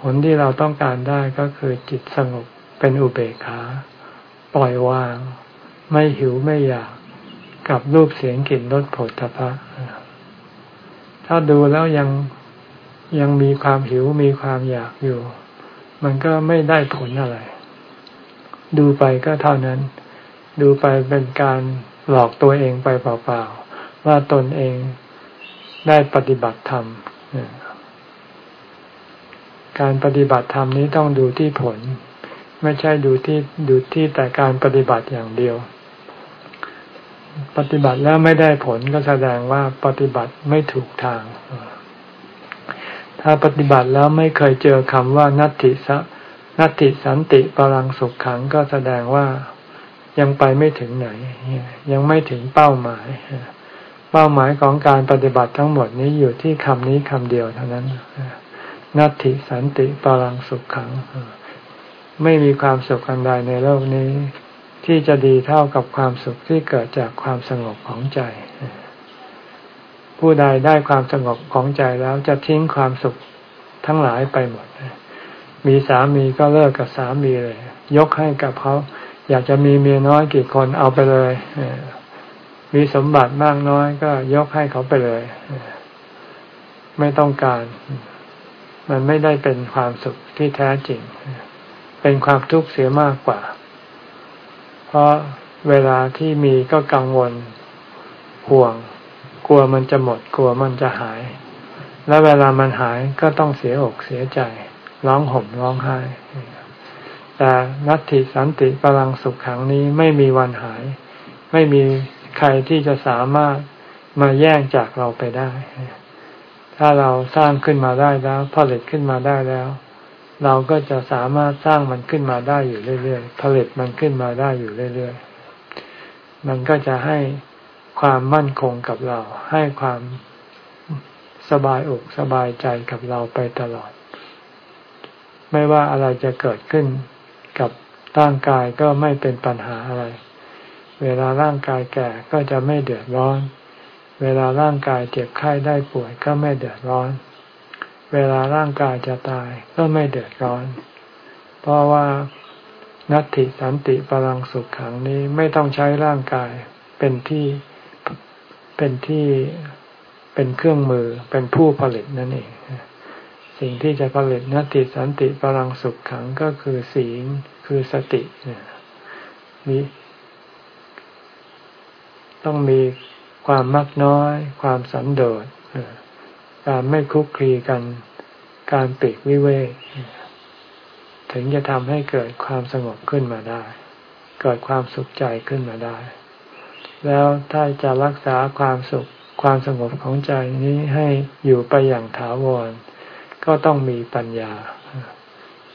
Speaker 1: ผลที่เราต้องการได้ก็คือจิตสงบเป็นอุเบกขา ปล่อยวาง ไม่หิวไม่อยากกับรูปเสียงกลิ่นรสผลตภะถ้าดูแล้วยังยังมีความหิวมีความอยากอยู่ มันก็ไม่ได้ผลอะไร ดูไปก็เท่านั้น ดูไปเป็นการหลอกตัวเองไปเปล่าๆว่าตนเองได้ปฏิบัติธรรม การปฏิบัติธรรมนี้ต้องดูที่ผล ไม่ใช่ดูที่ดูที่แต่การปฏิบัติอย่างเดียว ปฏิบัติแล้วไม่ได้ผลก็แสดงว่าปฏิบัติไม่ถูกทาง ถ้าปฏิบัติแล้วไม่เคยเจอคำว่านัตติสนัตติสันติปรังสุขขังก็แสดงว่ายังไปไม่ถึงไหน ยังไม่ถึงเป้าหมาย เป้าหมายของการปฏิบัติทั้งหมดนี้อยู่ที่คำนี้คำเดียวเท่านั้น นัตถิสันติปรังสุขขัง ไม่มีความสุขอันใดในโลกนี้ ที่จะดีเท่ากับความสุขที่เกิดจากความสงบของใจ ผู้ใดได้ความสงบของใจแล้วจะทิ้งความสุขทั้งหลายไปหมด มีสามีก็เลิกกับสามีเลย ยกให้กับเขา อยากจะมีเมียน้อยกี่คนเอาไปเลย มีสมบัติมากน้อยก็ยกให้เขาไปเลย ไม่ต้องการ มันไม่ได้เป็นความสุขที่แท้จริง เป็นความทุกข์เสียมากกว่า เพราะเวลาที่มีก็กังวลห่วง กลัวมันจะหมด กลัวมันจะหาย และเวลามันหายก็ต้องเสียอกเสียใจ ร้องห่มร้องไห้ แต่นัตติสันติพลังสุขขังนี้ไม่มีวันหาย ไม่มีใครที่จะสามารถมาแย่งจากเราไปได้ ถ้าเราสร้างขึ้นมาได้แล้ว ผลิตขึ้นมาได้แล้ว เราก็จะสามารถสร้างมันขึ้นมาได้อยู่เรื่อยๆ ผลิตมันขึ้นมาได้อยู่เรื่อยๆ มันก็จะให้ความมั่นคงกับเรา ให้ความสบายอกสบายใจกับเราไปตลอด ไม่ว่าอะไรจะเกิดขึ้นกับร่างกายก็ไม่เป็นปัญหาอะไร เวลาร่างกายแก่ก็จะไม่เดือดร้อน เวลาร่างกายเจ็บไข้ได้ป่วยก็ไม่เดือดร้อน เวลาร่างกายจะตายก็ไม่เดือดร้อน เพราะว่านัตติสันติพลังสุขขังนี้ไม่ต้องใช้ร่างกายเป็นที่เป็นที่เป็นเครื่องมือเป็นผู้ผลิตนั่นเอง สิ่งที่จะผลิตนัติสันติพลังสุขขังก็คือศีลคือสติมีต้องมี ความมักน้อย ความสันโดษการไม่คุกคีกัน การปิดวิเวกถึงจะทำให้เกิดความสงบขึ้นมาได้ เกิดความสุขใจขึ้นมาได้ แล้วถ้าจะรักษาความสุขความสงบของใจนี้ให้อยู่ไปอย่างถาวร ก็ต้องมีปัญญา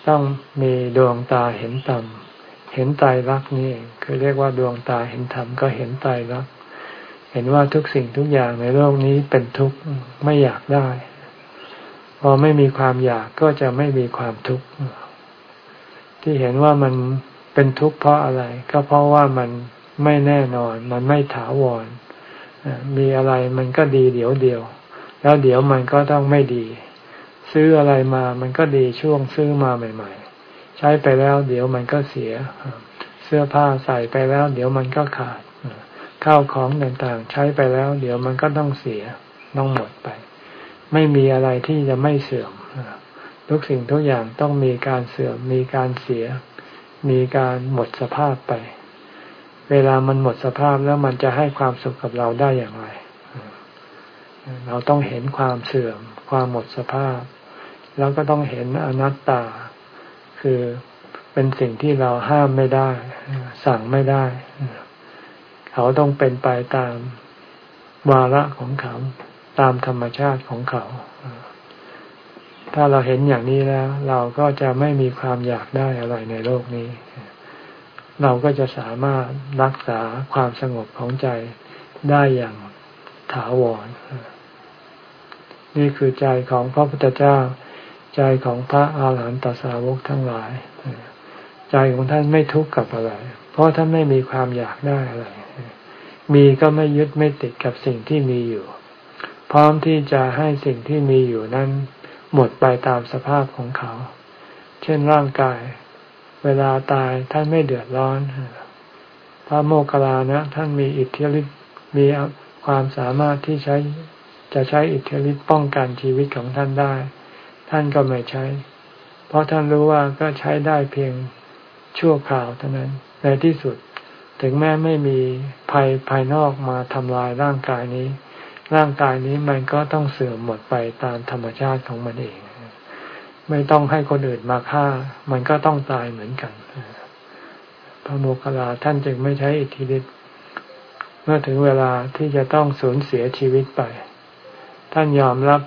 Speaker 1: ต้องมีดวงตาเห็นธรรมเห็นไตรลักษณ์นี่คือเรียกว่าดวงตาเห็นธรรมก็เห็นไตรลักษณ์ เห็นว่าทุกสิ่งทุกอย่างในโลกนี้เป็นทุกข์ไม่อยากได้ พอไม่มีความอยากก็จะไม่มีความทุกข์ที่เห็นว่ามันเป็นทุกข์เพราะอะไร ก็เพราะว่ามันไม่แน่นอน มันไม่ถาวรมีอะไรมันก็ดีเดี๋ยวเดียว แล้วเดี๋ยวมันก็ต้องไม่ดี ซื้ออะไรมามันก็ดีช่วงซื้อมาใหม่ ๆ ใช้ไปแล้ว เดี๋ยวมันก็เสีย เสื้อผ้าใส่ไปแล้ว เดี๋ยวมันก็ขาด ข้าวของต่างๆ ใช้ไปแล้ว เดี๋ยวมันก็ต้องเสียต้องหมดไป ไม่มีอะไรที่จะไม่เสื่อมทุกสิ่งทุกอย่างต้องมีการเสื่อมมีการเสีย มีการหมดสภาพไป เวลามันหมดสภาพแล้วมันจะให้ความสุขกับเราได้อย่างไร เราต้องเห็นความเสื่อม ความหมดสภาพ แล้วก็ต้องเห็นอนัตตา คือเป็นสิ่งที่เราห้ามไม่ได้ สั่งไม่ได้ เขาต้องเป็นไปตามวาระของเขา ตามธรรมชาติของเขา ถ้าเราเห็นอย่างนี้แล้ว เราก็จะไม่มีความอยากได้อะไรในโลกนี้ เราก็จะสามารถรักษาความสงบของใจได้อย่างถาวร นี่คือใจของพระพุทธเจ้า ใจของพระอาหารหันตสาวกทั้งหลาย ใจของท่านไม่ทุกข์กับอะไร เพราะท่านไม่มีความอยากได้อะไร มีก็ไม่ยึดไม่ติดกับสิ่งที่มีอยู่ พร้อมที่จะให้สิ่งที่มีอยู่นั้น หมดไปตามสภาพของเขา เช่นร่างกาย เวลาตายท่านไม่เดือดร้อน พระโมคคัลลานะ ท่านมีอิทธิฤทธิ์มีความสามารถที่ใช้จะใช้อิทธิฤทธิ์ป้องกันชีวิตของท่านได้ ท่านก็ไม่ใช้ เพราะท่านรู้ว่าก็ใช้ได้เพียงชั่วคราวเท่านั้นในที่สุด ถึงแม้ไม่มีภัยภายนอกมาทำลายร่างกายนี้ ร่างกายนี้มันก็ต้องเสื่อมหมดไปตามธรรมชาติของมันเอง ไม่ต้องให้คนอื่นมาฆ่า มันก็ต้องตายเหมือนกัน พระโมคคัลลาท่านจึงไม่ใช้อิทธิฤทธิ์เมื่อถึงเวลาที่จะต้องสูญเสียชีวิตไป ท่านยอมรับ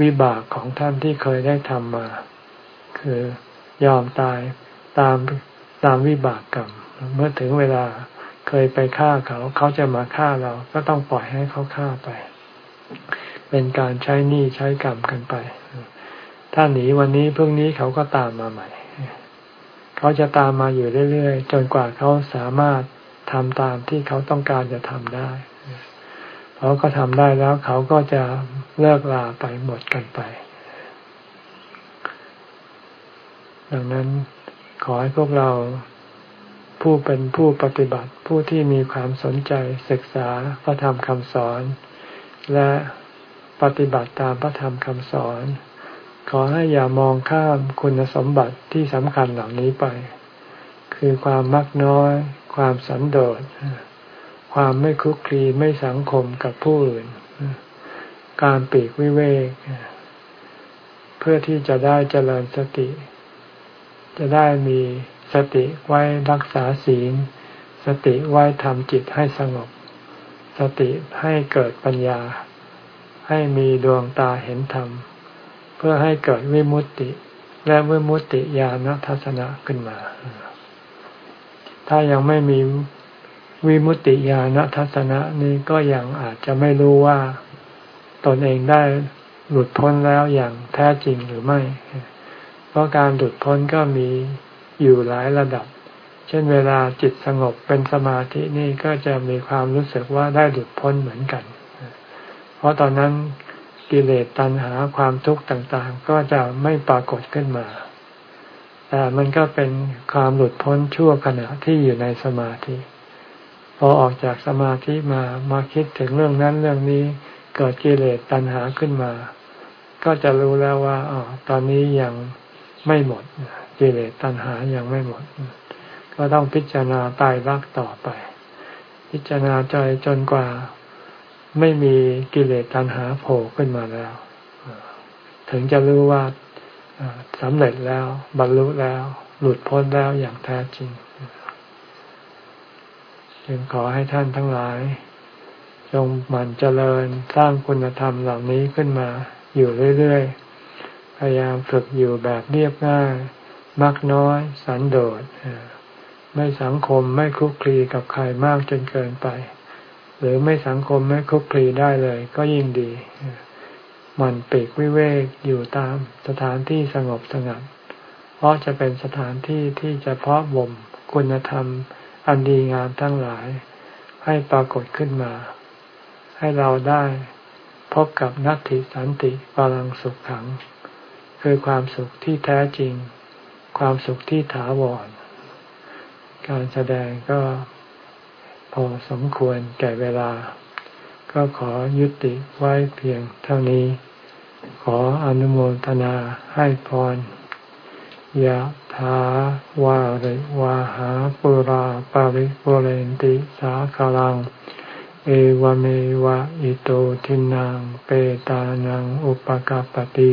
Speaker 1: วิบากของท่านที่เคยได้ทำมา คือยอมตายตามตามวิบากกรรม เมื่อถึงเวลาเคยไปฆ่าเขา เขาจะมาฆ่าเราก็ต้องปล่อยให้เขาฆ่าไป เป็นการใช้หนี้ใช้กรรมกันไป ถ้าหนีวันนี้พรุ่งนี้เขาก็ตามมาใหม่ เขาจะตามมาอยู่เรื่อยๆ จนกว่าเขาสามารถทำตามที่เขาต้องการจะทำได้พอเขาทำได้แล้วเขาก็จะเลิกลาไปหมดกันไป ดังนั้นขอให้พวกเรา ผู้เป็นผู้ปฏิบัติผู้ที่มีความสนใจศึกษาพระธรรมคำสอน และปฏิบัติตามพระธรรมคำสอน ขอให้อย่ามองข้ามคุณสมบัติที่สำคัญเหล่านี้ไป คือความมักน้อย ความสันโดษ ความไม่คุกคีไม่สังคมกับผู้อื่น การปีกวิเวก เพื่อที่จะได้เจริญสติ จะได้มี สติไว้รักษาศีล สติไว้ทำจิตให้สงบ สติให้เกิดปัญญา ให้มีดวงตาเห็นธรรม เพื่อให้เกิดวิมุตติ และวิมุตติญาณทัศนะขึ้นมา ถ้ายังไม่มีวิมุตติญาณทัศนะนี้ก็ยังอาจจะไม่รู้ว่า ตนเองได้หลุดพ้นแล้วอย่างแท้จริงหรือไม่ เพราะการหลุดพ้นก็มี อยู่หลายระดับ เช่นเวลาจิตสงบเป็นสมาธินี่ก็จะมีความรู้สึกว่าได้หลุดพ้นเหมือนกัน เพราะตอนนั้นกิเลสตัณหาความทุกข์ต่างๆ ก็จะไม่ปรากฏขึ้นมา แต่มันก็เป็นความหลุดพ้นชั่วขณะที่อยู่ในสมาธิ พอออกจากสมาธิมามาคิดถึงเรื่องนั้นเรื่องนี้เกิดกิเลสตัณหาขึ้นมา ก็จะรู้แล้วว่าอ๋อตอนนี้ยังไม่หมด กิเลสตัณหายังไม่หมด ก็ต้องพิจารณาตายรักต่อไป พิจารณาใจจนกว่าไม่มีกิเลสตัณหาโผล่ขึ้นมาแล้ว ถึงจะรู้ว่าสำเร็จแล้วบรรลุแล้ว หลุดพ้นแล้วอย่างแท้จริง จึงขอให้ท่านทั้งหลาย จงหมั่นเจริญสร้างคุณธรรมเหล่านี้ขึ้นมาอยู่เรื่อยๆ พยายามฝึกอยู่แบบเรียบง่าย มักน้อยสันโดษไม่สังคมไม่คุกคลีกับใครมากจนเกินไป หรือไม่สังคมไม่คุกคลีได้เลย ก็ยิ่งดีมันปีกวิเวกอยู่ตามสถานที่สงบสงัดเพราะจะเป็นสถานที่ที่จะเพาะบ่มคุณธรรม อันดีงามทั้งหลาย ให้ปรากฏขึ้นมา ให้เราได้พบกับนัตติสันติปรังสุขขัง คือความสุขที่แท้จริง ความสุขที่ถาวร การแสดงก็พอสมควรแก่เวลา ก็ขอยุติไว้เพียงเท่านี้ ขออนุโมทนาให้พรยะถาวาริวาหาปุราปาริปุเรนติสาคลัง เอวเมวะอิโตทินังเปตานังอุปกาปติ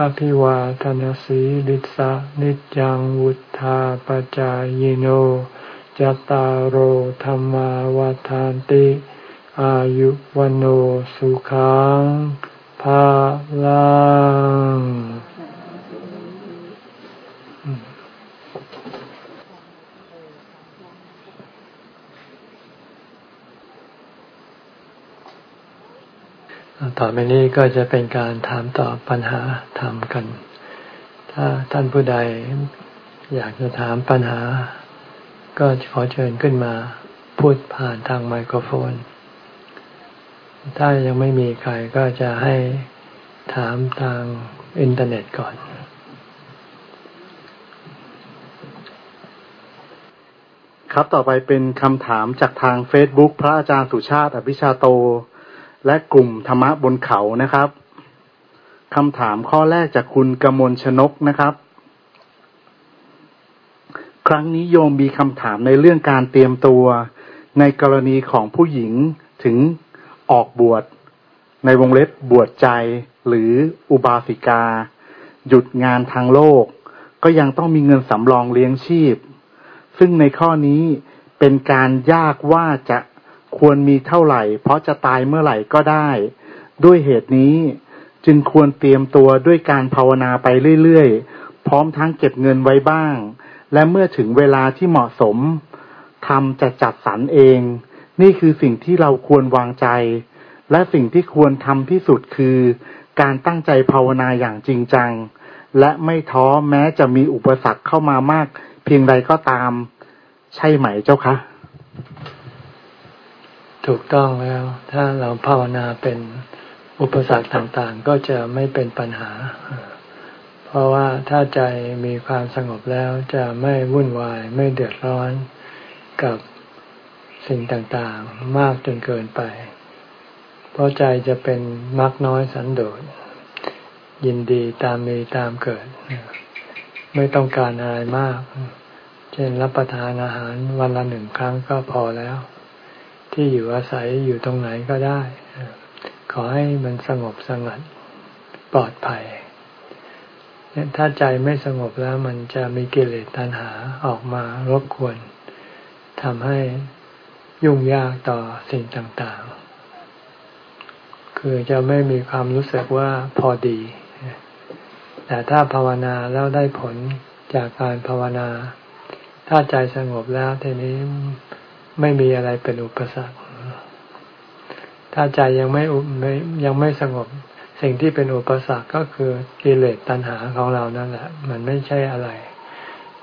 Speaker 1: อภิวาทนสีลิสะนิจังวุธาปจายโนจตารโหธรรมาวาทานติ อายุวันโอสุขังภาลัง ต่อไปนี้ก็จะเป็นการถามตอบปัญหาธรรมกัน ถ้าท่านผู้ใดอยากจะถามปัญหา ก็ขอเชิญขึ้นมาพูดผ่านทางไมโครโฟน ถ้ายังไม่มีใครก็จะให้ถามทางอินเทอร์เน็ตก่อน
Speaker 2: ครับต่อไปเป็นคำถามจากทาง Facebook พระอาจารย์สุชาติ อภิชาโต และกลุ่มธรรมะบนเขานะครับคำถามข้อแรกจากคุณกมลชนกนะครับ ครั้งนี้โยมมีคำถามในเรื่องการเตรียมตัว ในกรณีของผู้หญิงถึงออกบวชในวงเล็บบวชใจหรืออุบาสิกา หยุดงานทางโลก ก็ยังต้องมีเงินสำรองเลี้ยงชีพ ซึ่งในข้อนี้เป็นการยากว่าจะ ควรมีเท่าไหร่ เพราะจะตายเมื่อไหร่ก็ได้ ด้วยเหตุนี้จึงควรเตรียมตัวด้วยการภาวนาไปเรื่อยๆ พร้อมทั้งเก็บเงินไว้บ้าง และเมื่อถึงเวลาที่เหมาะสมทำจะจัดสรรเอง นี่คือสิ่งที่เราควรวางใจ และสิ่งที่ควรทำที่สุดคือ การตั้งใจภาวนาอย่างจริงจัง และไม่ท้อแม้จะมีอุปสรรคเข้ามามาก เพียงใดก็ตาม ใช่ไหมเจ้าคะ
Speaker 1: ถูกต้องแล้ว ถ้าเราภาวนาเป็นอุปสรรคต่างๆ ก็จะไม่เป็นปัญหา เพราะว่าถ้าใจมีความสงบแล้วจะไม่วุ่นวายไม่เดือดร้อนกับสิ่งต่างๆ มากจนเกินไป เพราะใจจะเป็นมักน้อยสันโดษยินดีตามมีตามเกิด ไม่ต้องการอะไรมาก เช่นรับประทานอาหารวันละหนึ่งครั้งก็พอแล้ว ที่อยู่อาศัยอยู่ตรงไหนก็ได้ ขอให้มันสงบสงัดปลอดภัยถ้าใจไม่สงบแล้วมันจะมีกิเลสตัณหาออกมารบกวนทำให้ยุ่งยากต่อสิ่งต่างๆ คือจะไม่มีความรู้สึกว่าพอดี แต่ถ้าภาวนาแล้วได้ผลจากการภาวนา ถ้าใจสงบแล้วทีนี้ ไม่มีอะไรเป็นอุปสรรค ถ้าใจยังไม่ไม่ยังไม่สงบ สิ่งที่เป็นอุปสรรคก็คือกิเลสตัณหาของเรานั่นแหละ มันไม่ใช่อะไร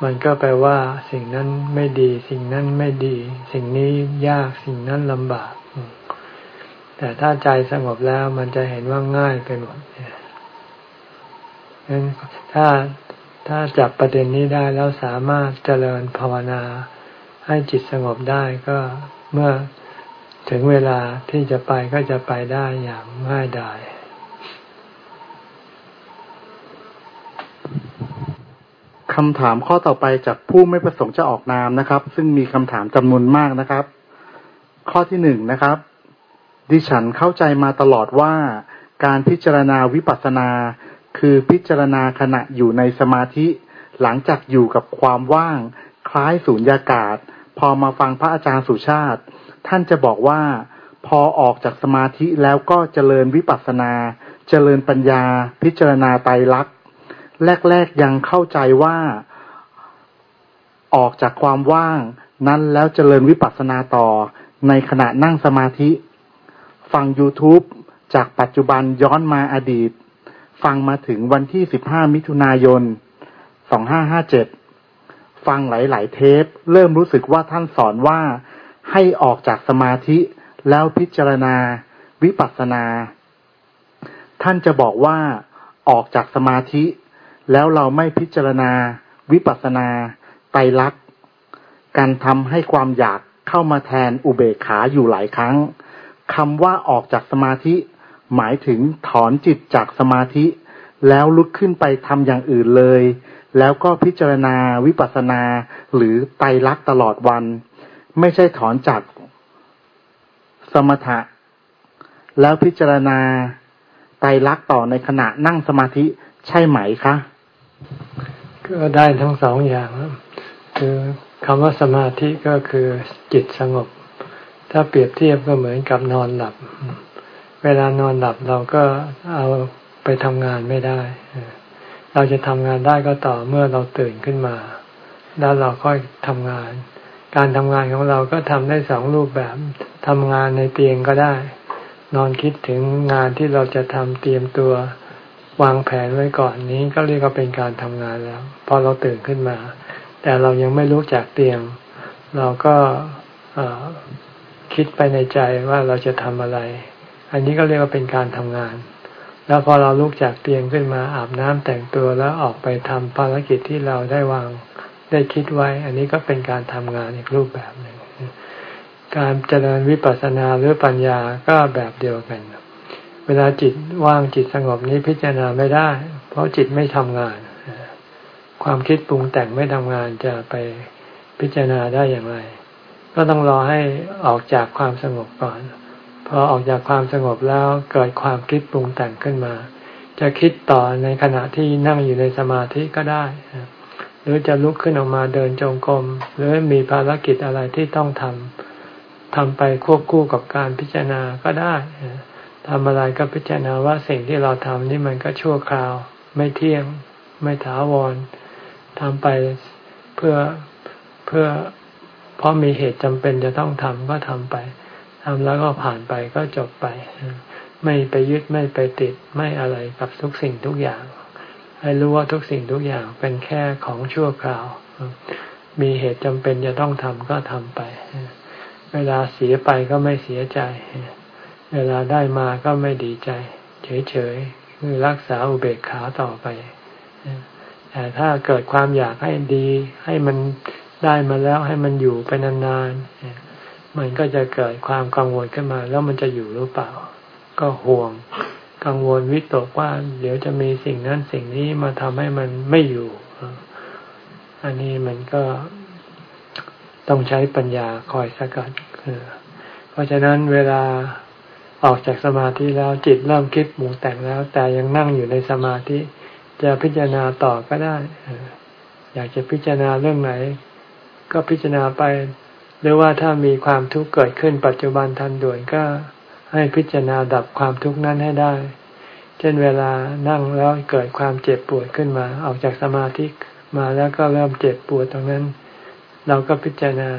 Speaker 1: มันก็แปลว่า สิ่งนั้นไม่ดี สิ่งนั้นไม่ดี สิ่งนี้ยากสิ่งนั้นลำบาก แต่ถ้าใจสงบแล้วมันจะเห็นว่าง่ายไปหมดงั้นถ้าถ้าจับประเด็นนี้ได้แล้วสามารถเจริญภาวนา ให้จิตสงบได้ก็เมื่อถึงเวลาที่จะไปก็จะไปได้อย่างง่ายดาย
Speaker 2: คำถามข้อต่อไปจากผู้ไม่ประสงค์จะออกนามนะครับ ซึ่งมีคำถามจำนวนมากนะครับ ข้อที่หนึ่งนะครับ ดิฉันเข้าใจมาตลอดว่า การพิจารณาวิปัสสนา คือพิจารณาขณะอยู่ในสมาธิ หลังจากอยู่กับความว่าง คล้ายสูญญากาศ พอมาฟังพระอาจารย์สุชาติ ท่านจะบอกว่า พอออกจากสมาธิแล้วก็เจริญวิปัสสนา เจริญปัญญา พิจารณาไตรลักษณ์แรก ๆ ยังเข้าใจว่า ออกจากความว่าง นั้นแล้วเจริญวิปัสสนาต่อในขณะนั่งสมาธิ ฟัง YouTube จากปัจจุบันย้อนมาอดีต ฟังมาถึงวันที่ 15 มิถุนายน 2557 ฟังหลาย ๆ เทป เริ่มรู้สึกว่าท่านสอนว่าให้ออกจากสมาธิแล้วพิจารณา วิปัสสนา ท่านจะบอกว่าออกจากสมาธิ แล้วเราไม่พิจารณา วิปัสสนาไตรลักษณ์การทำให้ความอยากเข้ามาแทนอุเบกขาอยู่หลายครั้งคำว่าออกจากสมาธิ หมายถึงถอนจิตจากสมาธิ แล้วลุกขึ้นไปทำอย่างอื่นเลย แล้วก็พิจารณาวิปัสนาหรือไตรลักษณ์ตลอดวัน ไม่ใช่ถอนจากสมถะ แล้วพิจารณาไตรลักษณ์ต่อในขณะนั่งสมาธิใช่ไหมคะ
Speaker 1: ก็ได้ทั้งสองอย่างคือคำว่าสมาธิก็คือจิตสงบ ถ้าเปรียบเทียบก็เหมือนกับนอนหลับ เวลานอนหลับเราก็เอาไปทำงานไม่ได้ เราจะทำงานได้ก็ต่อเมื่อเราตื่นขึ้นมา แล้วเราค่อยทำงาน การทำงานของเราก็ทำได้สองรูปแบบทำงานในเตียงก็ได้ นอนคิดถึงงานที่เราจะทำเตรียมตัววางแผนไว้ก่อนนี้ก็เรียกว่าเป็นการทำงานแล้ว พอเราตื่นขึ้นมา แต่เรายังไม่รู้จักเตียง เราก็คิดไปในใจว่าเราจะทำอะไร อันนี้ก็เรียกว่าเป็นการทำงาน แล้วพอเราลุกจากเตียงขึ้นมาอาบน้ำแต่งตัวแล้วออกไปทำภารกิจที่เราได้วางได้คิดไว้ อันนี้ก็เป็นการทำงานอีกรูปแบบหนึ่ง การเจริญวิปัสสนาหรือปัญญาก็แบบเดียวกัน เวลาจิตว่างจิตสงบนี้พิจารณาไม่ได้ เพราะจิตไม่ทำงาน ความคิดปรุงแต่งไม่ทำงานจะไปพิจารณาได้อย่างไร ก็ต้องรอให้ออกจากความสงบก่อน อออกจากความสงบแล้วเกิดความคิดปรุงแต่งขึ้นมา จะคิดต่อในขณะที่นั่งอยู่ในสมาธิก็ได้ หรือจะลุกขึ้นออกมาเดินจงกรมหรือมีภารกิจอะไรที่ต้องทำทำไปควบคู่กับการพิจารณาก็ได้ทำอะไรก็พิจารณาว่าสิ่งที่เราทำนี่มันก็ชั่วคราว ไม่เที่ยง ไม่ถาวรทำไปเพื่อเพื่อเพราะมีเหตุจำเป็นจะต้องทำก็ทำไป ทำแล้วก็ผ่านไปก็จบไป ไม่ไปยึดไม่ไปติดไม่อะไรกับทุกสิ่งทุกอย่าง ให้รู้ว่าทุกสิ่งทุกอย่างเป็นแค่ของชั่วคราว มีเหตุจำเป็นจะต้องทำก็ทำไป เวลาเสียไปก็ไม่เสียใจ เวลาได้มาก็ไม่ดีใจ เฉยๆคือรักษาอุเบกขาต่อไปแต่ถ้าเกิดความอยากให้ดีให้มันได้มาแล้วให้มันอยู่ไปนานๆ มันก็จะเกิดความกังวลขึ้นมา แล้วมันจะอยู่หรือเปล่า ก็ห่วง กังวลวิตกว่า เดี๋ยวจะมีสิ่งนั้นสิ่งนี้มาทำให้มันไม่อยู่ อันนี้มันก็ต้องใช้ปัญญาคอยสกัดเพราะฉะนั้นเวลาออกจากสมาธิแล้วจิตเริ่มคิดหมูแต่งแล้ว แต่ยังนั่งอยู่ในสมาธิ จะพิจารณาต่อก็ได้อยากจะพิจารณาเรื่องไหน ก็พิจารณาไป หรือว่าถ้ามีความทุกข์เกิดขึ้นปัจจุบันทันด่วนก็ให้พิจารณาดับความทุกข์นั้นให้ได้ เช่นเวลานั่งแล้วเกิดความเจ็บปวดขึ้นมา ออกจากสมาธิมาแล้วก็เริ่มเจ็บปวดตรงนั้น เราก็พิจารณา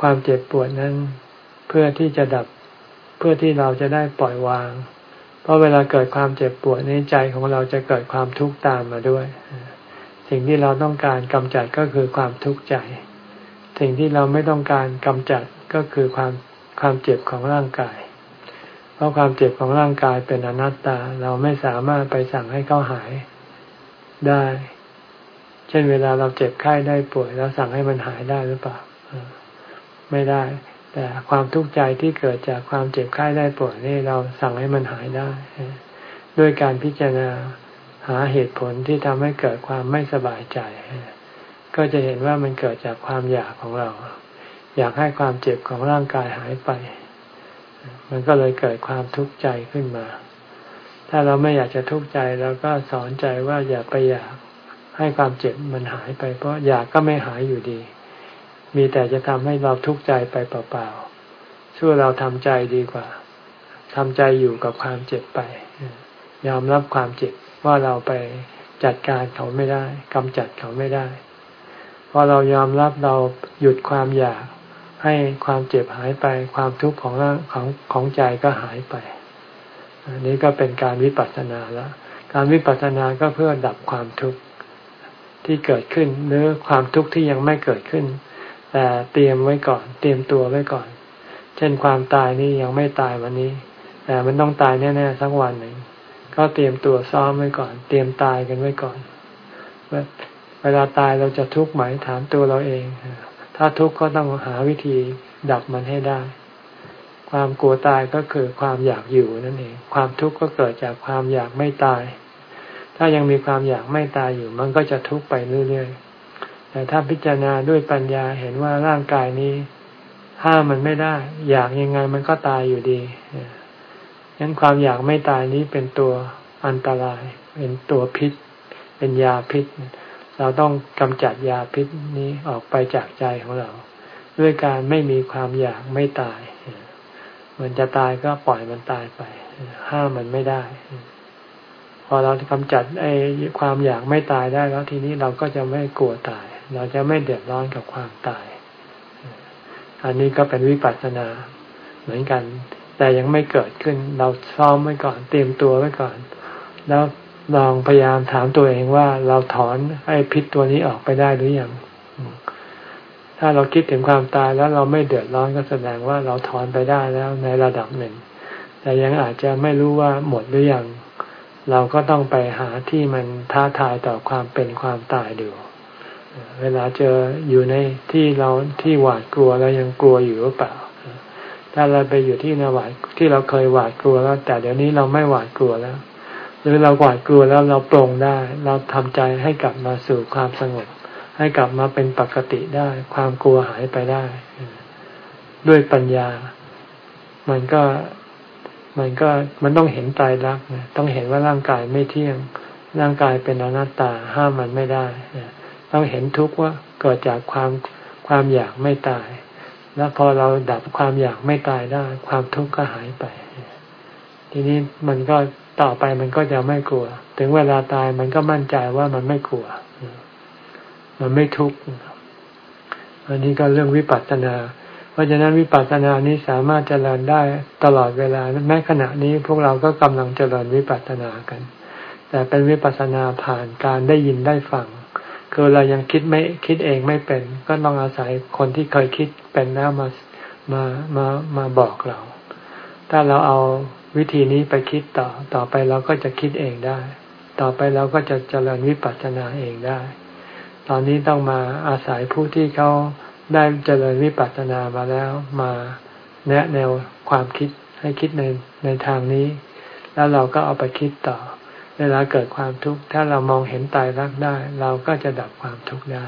Speaker 1: ความเจ็บปวดนั้น เพื่อที่จะดับเพื่อที่เราจะได้ปล่อยวาง เพราะเวลาเกิดความเจ็บปวดในใจของเราจะเกิดความทุกข์ตามมาด้วย สิ่งที่เราต้องการกำจัดก็คือความทุกข์ใจ สิ่งที่เราไม่ต้องการกำจัดก็คือความความเจ็บของร่างกาย เพราะความเจ็บของร่างกายเป็นอนัตตา เราไม่สามารถไปสั่งให้เขาหายได้ เช่นเวลาเราเจ็บไข้ได้ป่วยแล้วสั่งให้มันหายได้หรือเปล่าไม่ได้ แต่ความทุกข์ใจที่เกิดจากความเจ็บไข้ได้ป่วยนี่เราสั่งให้มันหายได้ ด้วยการพิจารณาหาเหตุผลที่ทำให้เกิดความไม่สบายใจ ก็จะเห็นว่ามันเกิดจากความอยากของเรา อยากให้ความเจ็บของร่างกายหายไป มันก็เลยเกิดความทุกข์ใจขึ้นมา ถ้าเราไม่อยากจะทุกข์ใจเราก็สอนใจว่าอย่าไปอยากให้ความเจ็บมันหายไป เพราะอยากก็ไม่หายอยู่ดี มีแต่จะทำให้เราทุกข์ใจไปเปล่าๆช่วยเราทำใจดีกว่าทำใจอยู่กับความเจ็บไป ยอมรับความเจ็บว่าเราไปจัดการเขาไม่ได้กำจัดเขาไม่ได้ อเรายอมรับเราหยุดความอยาก ให้ความเจ็บหายไปความทุกข์ของร่างของของใจก็หายไป อันนี้ก็เป็นการวิปัสสนาแล้วการวิปัสสนาก็เพื่อดับความทุกข์ที่เกิดขึ้นหรือความทุกข์ที่ยังไม่เกิดขึ้น แต่เตรียมไว้ก่อน เตรียมตัวไว้ก่อน เช่นความตายนี่ยังไม่ตายวันนี้ แต่มันต้องตายแน่ๆสักวันหนึ่งก็เตรียมตัวซ้อมไว้ก่อน เตรียมตายกันไว้ก่อน เวลาตายเราจะทุกข์ไหมถามตัวเราเอง ถ้าทุกข์ก็ต้องหาวิธีดับมันให้ได้ ความกลัวตายก็คือความอยากอยู่นั่นเอง ความทุกข์ก็เกิดจากความอยากไม่ตาย ถ้ายังมีความอยากไม่ตายอยู่ มันก็จะทุกข์ไปเรื่อยๆ แต่ถ้าพิจารณาด้วยปัญญาเห็นว่าร่างกายนี้ ห้ามมันไม่ได้ อยากยังไงมันก็ตายอยู่ดีงั้นความอยากไม่ตายนี้เป็นตัวอันตราย เป็นตัวพิษ เป็นยาพิษ เราต้องกำจัดยาพิษนี้ออกไปจากใจของเรา ด้วยการไม่มีความอยากไม่ตาย มันจะตายก็ปล่อยมันตายไป ห้ามมันไม่ได้ พอเรากำจัดไอ้ความอยากไม่ตายได้แล้วทีนี้เราก็จะไม่กลัวตาย เราจะไม่เดือดร้อนกับความตาย อันนี้ก็เป็นวิปัสสนาเหมือนกัน แต่ยังไม่เกิดขึ้น เราซ้อมไว้ก่อน เตรียมตัวไว้ก่อน แล้ว ลองพยายามถามตัวเองว่าเราถอนไอ้พิษตัวนี้ออกไปได้หรือยัง ถ้าเราคิดถึงความตายแล้วเราไม่เดือดร้อนก็แสดงว่าเราถอนไปได้แล้วในระดับหนึ่ง แต่ยังอาจจะไม่รู้ว่าหมดหรือยัง เราก็ต้องไปหาที่มันท้าทายต่อความเป็นความตายดูเวลาเจออยู่ในที่เราที่หวาดกลัวเรายังกลัวอยู่หรือเปล่า ถ้าเราไปอยู่ที่นาหวาดที่เราเคยหวาดกลัวแล้ว แต่เดี๋ยวนี้เราไม่หวาดกลัวแล้ว หรือเราหวาดกลัวแล้วเราปรงได้ เราทำใจให้กลับมาสู่ความสงบ ให้กลับมาเป็นปกติได้ ความกลัวหายไปได้ ด้วยปัญญา มันก็มันก็มันต้องเห็นตายรักต้องเห็นว่าร่างกายไม่เที่ยง ร่างกายเป็นอนัตตาห้ามมันไม่ได้ต้องเห็นทุกข์ว่าเกิดจากความความอยากไม่ตาย แล้วพอเราดับความอยากไม่ตายได้ ความทุกข์ก็หายไป ทีนี้มันก็ ต่อไปมันก็จะไม่กลัว ถึงเวลาตายมันก็มั่นใจว่ามันไม่กลัว มันไม่ทุกข์อันนี้ก็เรื่องวิปัสสนา เพราะฉะนั้นวิปัสสนานี้สามารถเจริญได้ตลอดเวลา แม้ขณะนี้พวกเราก็กำลังเจริญวิปัสสนากัน แต่เป็นวิปัสสนาผ่านการได้ยินได้ฟัง คือเรายังคิดไม่คิดเองไม่เป็น ก็ต้องอาศัยคนที่เคยคิดเป็นแล้วมามามามาบอกเรา ถ้าเราเอา วิธีนี้ไปคิดต่อ ต่อไปเราก็จะคิดเองได้ ต่อไปเราก็จะเจริญวิปัสสนาเองได้ ตอนนี้ต้องมาอาศัยผู้ที่เขาได้เจริญวิปัสสนามาแล้วมาแนะแนวความคิดให้คิดในในทางนี้ แล้วเราก็เอาไปคิดต่อ เวลาเกิดความทุกข์ถ้าเรามองเห็นตายรักได้ เราก็จะดับความทุกข์ได้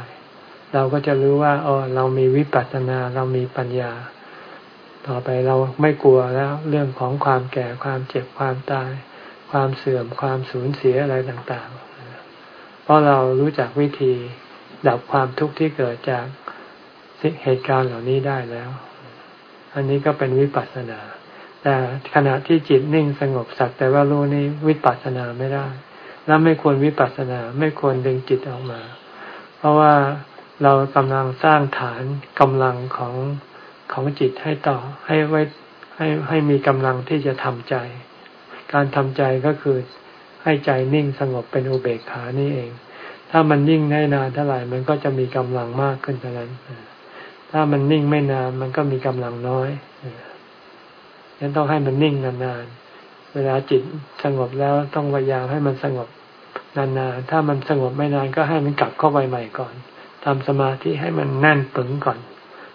Speaker 1: เราก็จะรู้ว่าอ๋อเรามีวิปัสสนาเรามีปัญญา ต่อไปเราไม่กลัวแล้วเรื่องของความแก่ความเจ็บความตาย ความเสื่อมความสูญเสียอะไรต่างๆ เพราะเรารู้จักวิธีดับความทุกข์ที่เกิดจากเหตุการณ์เหล่านี้ได้แล้ว อันนี้ก็เป็นวิปัสสนา แต่ขณะที่จิตนิ่งสงบสักแต่ว่ารู้นี้วิปัสสนาไม่ได้ และไม่ควรวิปัสสนาไม่ควรดึงจิตออกมา เพราะว่าเรากำลังสร้างฐานกำลังของ ของจิตให้ต่อให้ไว้ให้ให้มีกำลังที่จะทำใจ การทำใจก็คือให้ใจนิ่งสงบเป็นอุเบกขานี่เอง ถ้ามันนิ่งได้นานเท่าไหร่มันก็จะมีกำลังมากขึ้นเท่านั้น ถ้ามันนิ่งไม่นานมันก็มีกำลังน้อยฉะนั้นต้องให้มันนิ่งนานๆ เวลาจิตสงบแล้วต้องพยายามให้มันสงบนานๆ ถ้ามันสงบไม่นานก็ให้มันกลับเข้าไปใหม่ก่อน ทำสมาธิให้มันแน่นปึงก่อน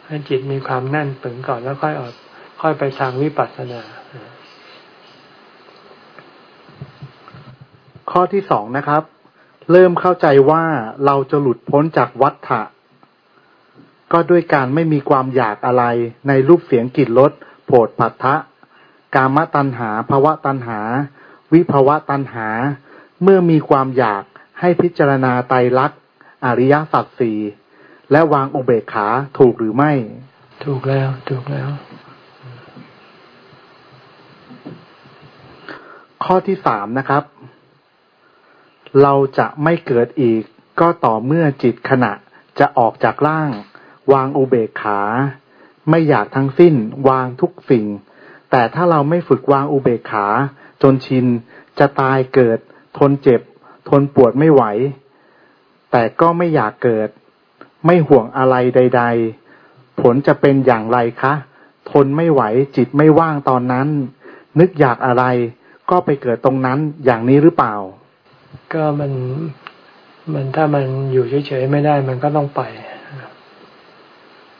Speaker 1: ให้จิตมีความแน่นปึงก่อนแล้วค่อยออกค่อยไปทางวิปัสสนา
Speaker 2: ข้อที่สองนะครับ เริ่มเข้าใจว่าเราจะหลุดพ้นจากวัฏฏะก็ด้วยการไม่มีความอยากอะไรในรูปเสียงกลิ่นรสโผฏผัทะ กามตัณหาภาวะตัณหา วิภาวะตัณหา เมื่อมีความอยากให้พิจารณาไตรลักษณ์อริยสัจสี่ และวางอุเบกขาถูกหรือไม่
Speaker 1: ถูกแล้วถูกแล้ว
Speaker 2: ข้อที่สามนะครับ เราจะไม่เกิดอีกก็ต่อเมื่อจิตขณะจะออกจากร่าง วางอุเบกขา ไม่อยากทั้งสิ้นวางทุกสิ่ง แต่ถ้าเราไม่ฝึกวางอุเบกขา จนชินจะตายเกิด ทนเจ็บ ทนปวดไม่ไหว แต่ก็ไม่อยากเกิด ไม่ห่วงอะไรใด ๆ ผลจะเป็นอย่างไรคะ ทนไม่ไหวจิตไม่ว่างตอนนั้น นึกอยากอะไร ก็ไปเกิดตรงนั้นอย่างนี้หรือเปล่า
Speaker 1: ก็มันมันถ้ามันอยู่เฉยๆไม่ได้มันก็ต้องไป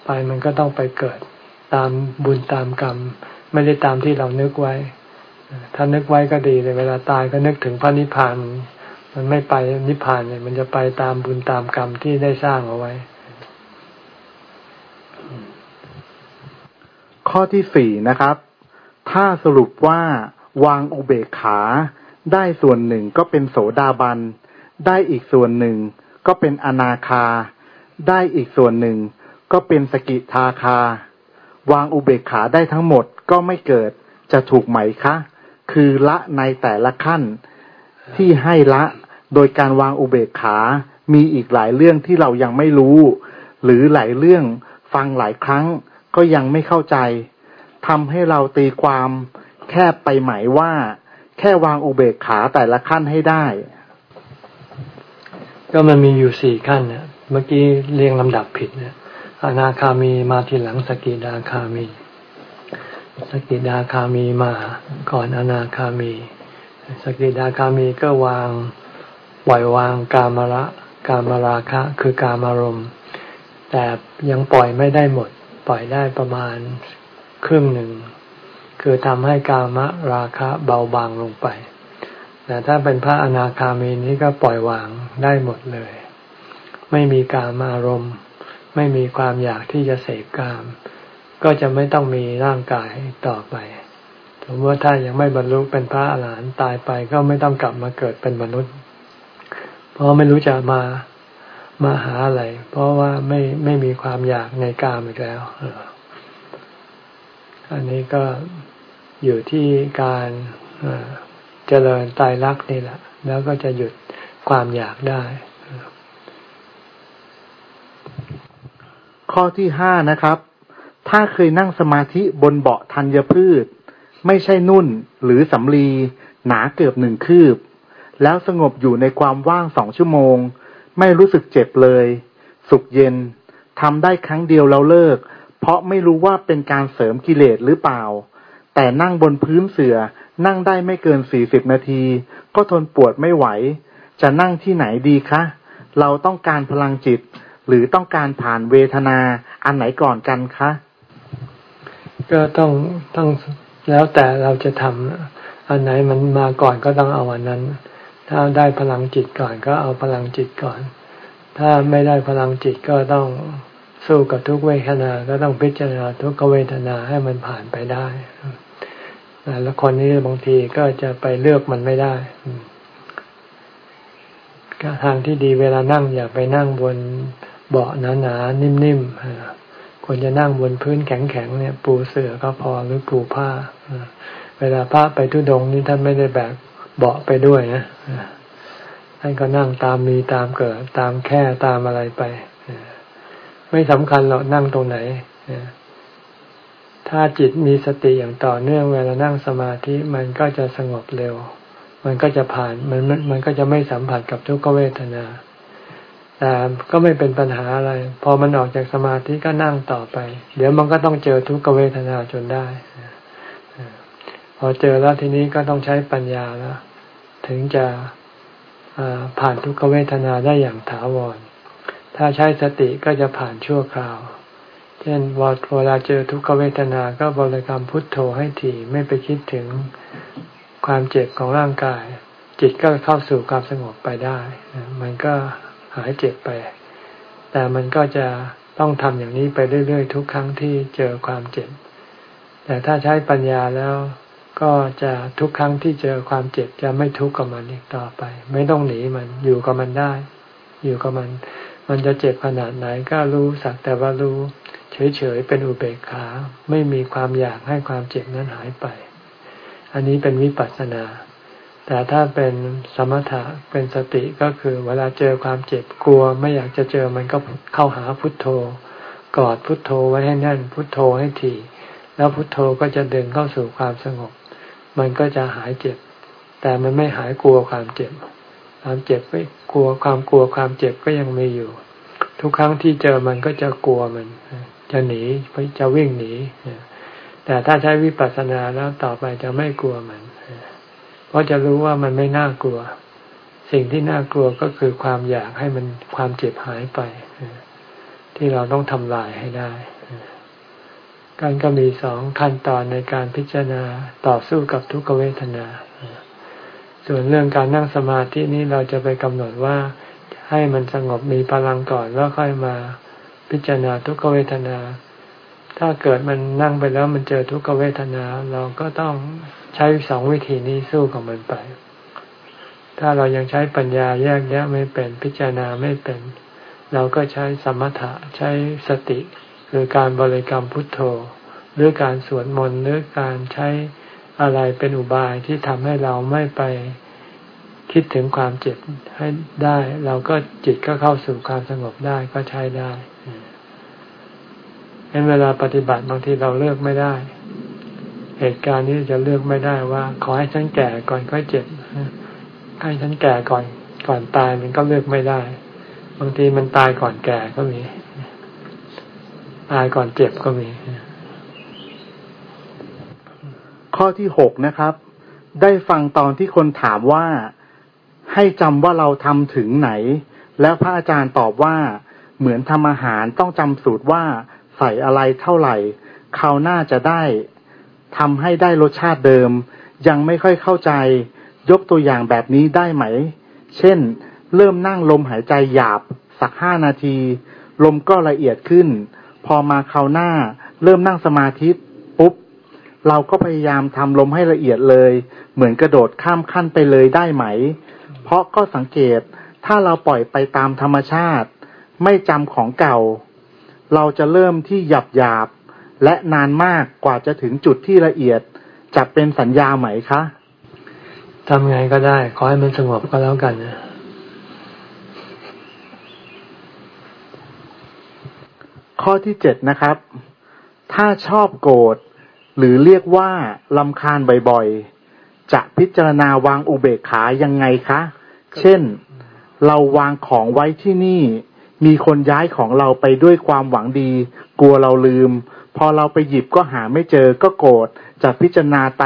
Speaker 1: ไปมันก็ต้องไปเกิด ตามบุญตามกรรม ไม่ได้ตามที่เรานึกไว้ ถ้านึกไว้ก็ดีเลยเวลาตายก็นึกถึงพระนิพพานมันไม่ไปนิพพานเนี่ยมันจะไปตามบุญตามกรรมที่ได้สร้างเอาไว้
Speaker 2: ข้อที่สี่นะครับ ถ้าสรุปว่าวางอุเบกขา ได้ส่วนหนึ่งก็เป็นโสดาบัน ได้อีกส่วนหนึ่งก็เป็นอนาคา ได้อีกส่วนหนึ่งก็เป็นสกิทาคา วางอุเบกขาได้ทั้งหมดก็ไม่เกิดจะถูกไหมคะ คือละในแต่ละขั้นที่ให้ละโดยการวางอุเบกขา มีอีกหลายเรื่องที่เรายังไม่รู้ หรือหลายเรื่องฟังหลายครั้ง ก็ยังไม่เข้าใจทำให้เราตีความแคบไปหมายว่า แค่วางอุเบกขาแต่ละขั้นให้ได้
Speaker 1: ก็มันมีอยู่สี่ขั้นเนี่ยเมื่อกี้เรียงลำดับผิดเนี่ยอนาคามีมาทีหลังสกิดาคามี สกิดาคามีมา ก่อนอนาคามี สกิดาคามีก็วางปล่อยวางกามระกามราคะ คือกามารมณ์แต่ยังปล่อยไม่ได้หมด ปล่อยได้ประมาณครึ่งหนึ่ง คือทำให้กามะราคะเบาบางลงไป แต่ถ้าเป็นพระอนาคามีนี้ก็ปล่อยวางได้หมดเลย ไม่มีกามอารมณ์ ไม่มีความอยากที่จะเสพกาม ก็จะไม่ต้องมีร่างกายต่อไปสมมติว่าถ้ายังไม่บรรลุเป็นพระอรหันต์ตายไปก็ไม่ต้องกลับมาเกิดเป็นมนุษย์ เพราะไม่รู้จะมา มาหาอะไร เพราะว่าไม่ไม่มีความอยากในกามอีกแล้วอันนี้ก็อยู่ที่การเจริญตายรักนี่แหละ แล้วก็จะหยุดความอยากได้
Speaker 2: ข้อที่ห้านะครับ ถ้าเคยนั่งสมาธิบนเบาะธัญพืช ไม่ใช่นุ่นหรือสำลีหนาเกือบหนึ่งคืบ แล้วสงบอยู่ในความว่างสองชั่วโมง ไม่รู้สึกเจ็บเลย สุขเย็นทำได้ครั้งเดียวแล้วเลิก เพราะไม่รู้ว่าเป็นการเสริมกิเลสหรือเปล่า แต่นั่งบนพื้นเสือ่อนั่งได้ไม่เกินสี่สิบนาที ก็ทนปวดไม่ไหว จะนั่งที่ไหนดีคะ เราต้องการพลังจิต หรือต้องการผ่านเวทนาอันไหนก่อนกันคะ
Speaker 1: ก็ต้องต้องแล้วแต่เราจะทำอันไหนมันมาก่อนก็ต้องเอาอันนั้น ถ้าได้พลังจิตก่อนก็เอาพลังจิตก่อน ถ้าไม่ได้พลังจิตก็ต้องสู้กับทุกเวทนา ก็ต้องพิจารณาทุกเวทนาให้มันผ่านไปได้แล้วคนนี้บางทีก็จะไปเลือกมันไม่ได้ทางที่ดีเวลานั่งอย่าไปนั่งบนเบาะหนาๆนิ่มๆควรจะนั่งบนพื้นแข็งๆเนี่ย ปูเสื่อก็พอหรือปูผ้า เวลาพระไปทุดงนี่ท่านไม่ได้แบก เบาะไปด้วยนะท่านก็นั่งตามมีตามเกิด ตามแค่ตามอะไรไปไม่สำคัญหรอกนั่งตรงไหนถ้าจิตมีสติอย่างต่อเนื่องเวลานั่งสมาธิมันก็จะสงบเร็ว มันก็จะผ่านมันมันก็จะไม่สัมผัสกับทุกขเวทนาแต่ก็ไม่เป็นปัญหาอะไร พอมันออกจากสมาธิก็นั่งต่อไป เดี๋ยวมันก็ต้องเจอทุกขเวทนาจนได้ พอเจอแล้วทีนี้ก็ต้องใช้ปัญญาแล้วถึงจะผ่านทุกขเวทนาได้อย่างถาวร ถ้าใช้สติก็จะผ่านชั่วคราว เช่นเวลาเจอทุกขเวทนาก็บริกรรมพุทโธให้ถี่ไม่ไปคิดถึงความเจ็บของร่างกาย จิตก็เข้าสู่ความสงบไปได้ มันก็หายเจ็บไป แต่มันก็จะต้องทำอย่างนี้ไปเรื่อยๆ ทุกครั้งที่เจอความเจ็บ แต่ถ้าใช้ปัญญาแล้ว ก็จะทุกครั้งที่เจอความเจ็บจะไม่ทุกข์กับมันอีกต่อไป ไม่ต้องหนีมันอยู่กับมันได้ อยู่กับมัน มันจะเจ็บขนาดไหนก็รู้สักแต่ว่ารู้ เฉยๆเป็นอุเบกขา ไม่มีความอยากให้ความเจ็บนั้นหายไป อันนี้เป็นวิปัสสนา แต่ถ้าเป็นสมถะเป็นสติก็คือเวลาเจอความเจ็บกลัว ไม่อยากจะเจอมันก็เข้าหาพุทโธ กอดพุทโธไว้ให้แน่นพุทโธให้ถี่แล้วพุทโธก็จะดึงเข้าสู่ความสงบ มันก็จะหายเจ็บ แต่มันไม่หายกลัวความเจ็บ ความเจ็บก็กลัวความกลัวความเจ็บก็ยังมีอยู่ ทุกครั้งที่เจอมันก็จะกลัวมัน จะหนีจะวิ่งหนีแต่ถ้าใช้วิปัสสนาแล้วต่อไปจะไม่กลัวมัน เพราะจะรู้ว่ามันไม่น่ากลัว สิ่งที่น่ากลัวก็คือความอยากให้มันความเจ็บหายไป ที่เราต้องทำลายให้ได้ การก็มีสองขั้นตอนในการพิจารณาต่อสู้กับทุกขเวทนา ส่วนเรื่องการนั่งสมาธินี้เราจะไปกำหนดว่าให้มันสงบมีพลังก่อนแล้วค่อยมาพิจารณาทุกขเวทนา ถ้าเกิดมันนั่งไปแล้วมันเจอทุกขเวทนา เราก็ต้องใช้สองวิธีนี้สู้กับมันไป ถ้าเรายังใช้ปัญญาแยกแยะไม่เป็นพิจารณาไม่เป็น เราก็ใช้สมถะใช้สติ คือการบริกรรมพุทโธ หรือการสวดมนต์หรือการใช้อะไรเป็นอุบายที่ทำให้เราไม่ไปคิดถึงความเจ็บให้ได้ เราก็จิตก็เข้าสู่ความสงบได้ก็ใช้ได้เห็นเวลาปฏิบัติบางทีเราเลือกไม่ได้ เหตุการณ์นี้จะเลือกไม่ได้ว่า ขอให้ฉันแก่ก่อนค่อยเจ็บให้ฉันแก่ก่อนก่อนตายมันก็เลือกไม่ได้ บางทีมันตายก่อนแก่ก็มี ตายก่อนเจ็บก็มี
Speaker 2: ข้อที่หกนะครับ ได้ฟังตอนที่คนถามว่าให้จำว่าเราทำถึงไหน แล้วพระอาจารย์ตอบว่า เหมือนทำอาหารต้องจำสูตรว่าใส่อะไรเท่าไหร่คราวหน้าจะได้ทำให้ได้รสชาติเดิม ยังไม่ค่อยเข้าใจ ยกตัวอย่างแบบนี้ได้ไหม เช่น เริ่มนั่งลมหายใจหยาบสักห้านาที ลมก็ละเอียดขึ้น พอมาคราวหน้า เริ่มนั่งสมาธิปุ๊บ เราก็พยายามทำลมให้ละเอียดเลย เหมือนกระโดดข้ามขั้นไปเลยได้ไหม เพราะก็สังเกตถ้าเราปล่อยไปตามธรรมชาติ ไม่จำของเก่า เราจะเริ่มที่หยาบหยาบและนานมากกว่าจะถึงจุดที่ละเอียดจะเป็นสัญญาไหมคะ
Speaker 1: ทำไงก็ได้ ขอให้มันสงบก็แล้วกันนะ
Speaker 2: ข้อที่เจ็ดนะครับ ถ้าชอบโกรธหรือเรียกว่าลำคาญบ่อยๆ จะพิจารณาวางอุเบกขายังไงคะ เช่น เราวางของไว้ที่นี่ มีคนย้ายของเราไปด้วยความหวังดี กลัวเราลืม พอเราไปหยิบก็หาไม่เจอก็โกรธจะพิจารณาไต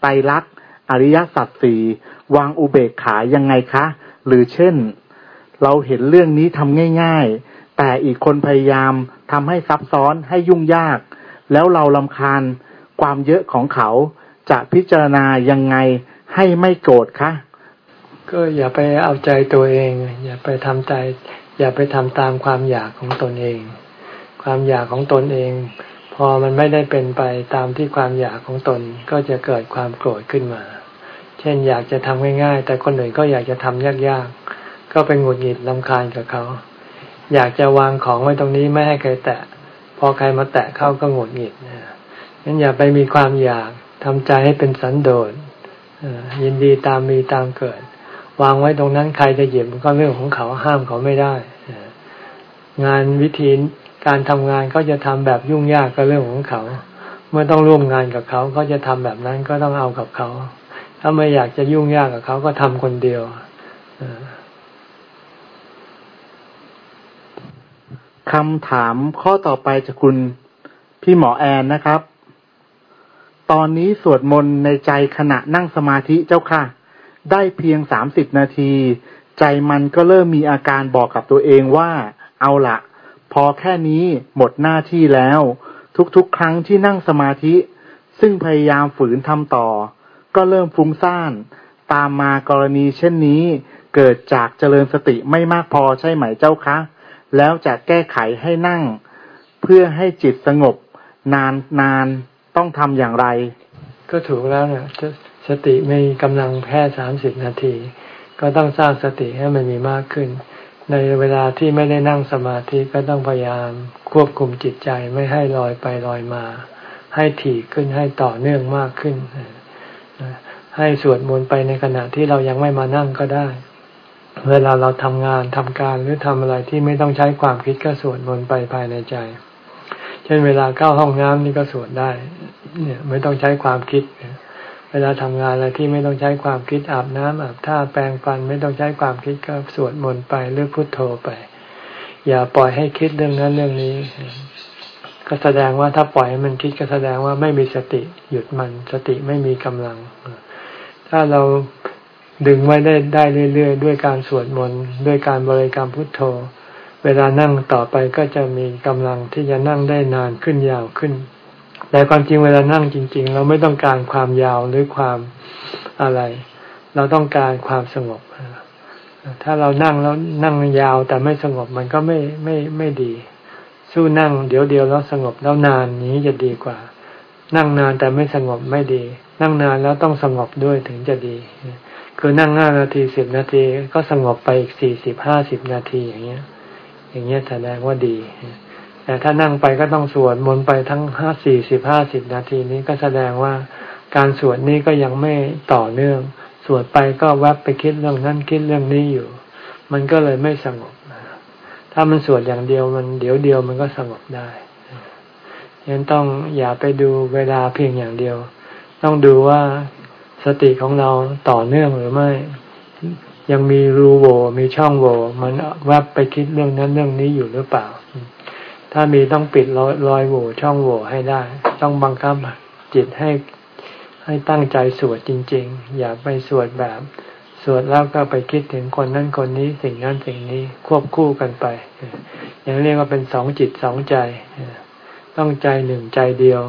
Speaker 2: ไตรักอริยสัจสี่วางอุเบกขายังไงคะ หรือเช่น เราเห็นเรื่องนี้ทำง่าย ๆ แต่อีกคนพยายาม ทำให้ซับซ้อนให้ยุ่งยาก แล้วเราลำคาญความเยอะของเขาจะพิจารณายังไงให้ไม่โกรธคะ
Speaker 1: ก็อย่าไปเอาใจตัวเอง อย่าไปทำใจ อย่าไปทำตามความอยากของตนเอง ความอยากของตนเอง พอมันไม่ได้เป็นไปตามที่ความอยากของตนก็จะเกิดความโกรธขึ้นมา เช่นอยากจะทำง่ายๆ แต่คนอื่นก็อยากจะทำยากๆ ก็ไปหงุดหงิดลำคาญกับเขา อยากจะวางของไว้ตรงนี้ไม่ให้ใครแตะ พอใครมาแตะเข้าก็หงุดหงิดนั้นอย่าไปมีความอยากทำใจให้เป็นสันโดษยินดีตามมีตามเกิด วางไว้ตรงนั้นใครจะหยิบก็เรื่องของเขาห้ามเขาไม่ได้ งานวิธีการทำงานก็จะทำแบบยุ่งยากก็เรื่องของเขา เมื่อต้องร่วมงานกับเขาเขาจะทำแบบนั้นก็ต้องเอากับเขา ถ้าไม่อยากจะยุ่งยากกับเขาก็ทำคนเดียว
Speaker 2: คำถามข้อต่อไปจากคุณพี่หมอแอนนะครับ ตอนนี้สวดมนต์ในใจขณะนั่งสมาธิเจ้าค่ะ ได้เพียงสามสิบนาที ใจมันก็เริ่มมีอาการบอกกับตัวเองว่า เอาละพอแค่นี้หมดหน้าที่แล้ว ทุกๆ ครั้งที่นั่งสมาธิ ซึ่งพยายามฝืนทำต่อ ก็เริ่มฟุ้งซ่าน ตามมากรณีเช่นนี้ เกิดจากเจริญสติไม่มากพอใช่ไหมเจ้าคะ แล้วจะแก้ไขให้นั่ง เพื่อให้จิตสงบ นานนานต้องทำอย่างไร
Speaker 1: ก็ถูกแล้วเนี่ยสติมีกำลังแค่สามสิบนาที ก็ต้องสร้างสติให้มันมีมากขึ้น ในเวลาที่ไม่ได้นั่งสมาธิก็ต้องพยายามควบคุมจิตใจไม่ให้ลอยไปลอยมา ให้ถี่ขึ้นให้ต่อเนื่องมากขึ้น ให้สวดมนต์ไปในขณะที่เรายังไม่มานั่งก็ได้ เวลาเราทำงานทำการหรือทำอะไรที่ไม่ต้องใช้ความคิดก็สวดมนต์ไปภายในใจ เช่นเวลาเข้าห้องน้ำนี่ก็สวดได้ เนี่ยไม่ต้องใช้ความคิด เวลาทำงานอะไรที่ไม่ต้องใช้ความคิดอาบน้ำอาบท่าแปรงฟันไม่ต้องใช้ความคิดก็สวดมนต์ไปหรือพุทโธไป อย่าปล่อยให้คิดเรื่องนั้นเรื่องนี้ ก็แสดงว่าถ้าปล่อยให้มันคิดก็แสดงว่าไม่มีสติหยุดมันสติไม่มีกำลัง ถ้าเรา ดึงไว้ได้ได้เรื่อยๆ ด้วยการสวดมนต์ด้วยการบริกรรมพุทโธ เวลานั่งต่อไปก็จะมีกำลังที่จะนั่งได้นานขึ้นยาวขึ้น แต่ความจริงเวลานั่งจริง ๆ เราไม่ต้องการความยาวหรือความอะไร เราต้องการความสงบ ถ้าเรานั่งแล้วนั่งยาวแต่ไม่สงบมันก็ไม่ไม่ไม่ดี สู้นั่งเดี๋ยวเดียวแล้วสงบแล้วนานนี้จะดีกว่า นั่งนานแต่ไม่สงบไม่ดี นั่งนานแล้วต้องสงบด้วยถึงจะดี คือนั่งห้านาทีสิบนาทีก็สงบไปอีกสี่สิบห้าสิบนาทีอย่างเงี้ย อย่างเงี้ยแสดงว่าดี แต่ถ้านั่งไปก็ต้องสวดมนต์ไปทั้งห้าสี่สิบห้าสิบนาทีนี้ก็แสดงว่าการสวดนี้ก็ยังไม่ต่อเนื่อง สวดไปก็แวบไปคิดเรื่องนั้นคิดเรื่องนี้อยู่ มันก็เลยไม่สงบ ถ้ามันสวดอย่างเดียวมันเดี๋ยวเดียวมันก็สงบได้ยังต้องอย่าไปดูเวลาเพียงอย่างเดียว ต้องดูว่า สติของเราต่อเนื่องหรือไม่ ยังมีรูโวมีช่องโวมันแวบไปคิดเรื่องนั้นเรื่องนี้อยู่หรือเปล่า ถ้ามีต้องปิดรอยรอยโวช่องโวให้ได้ ต้องบังคับจิตให้ให้ตั้งใจสวดจริง ๆ อย่าไปสวดแบบ สวดแล้วก็ไปคิดถึงคนนั้นคนนี้สิ่งนั้นสิ่งนี้ควบคู่กันไปอย่างเรียกว่าเป็นสองจิตสองใจ ต้องใจหนึ่งใจเดียว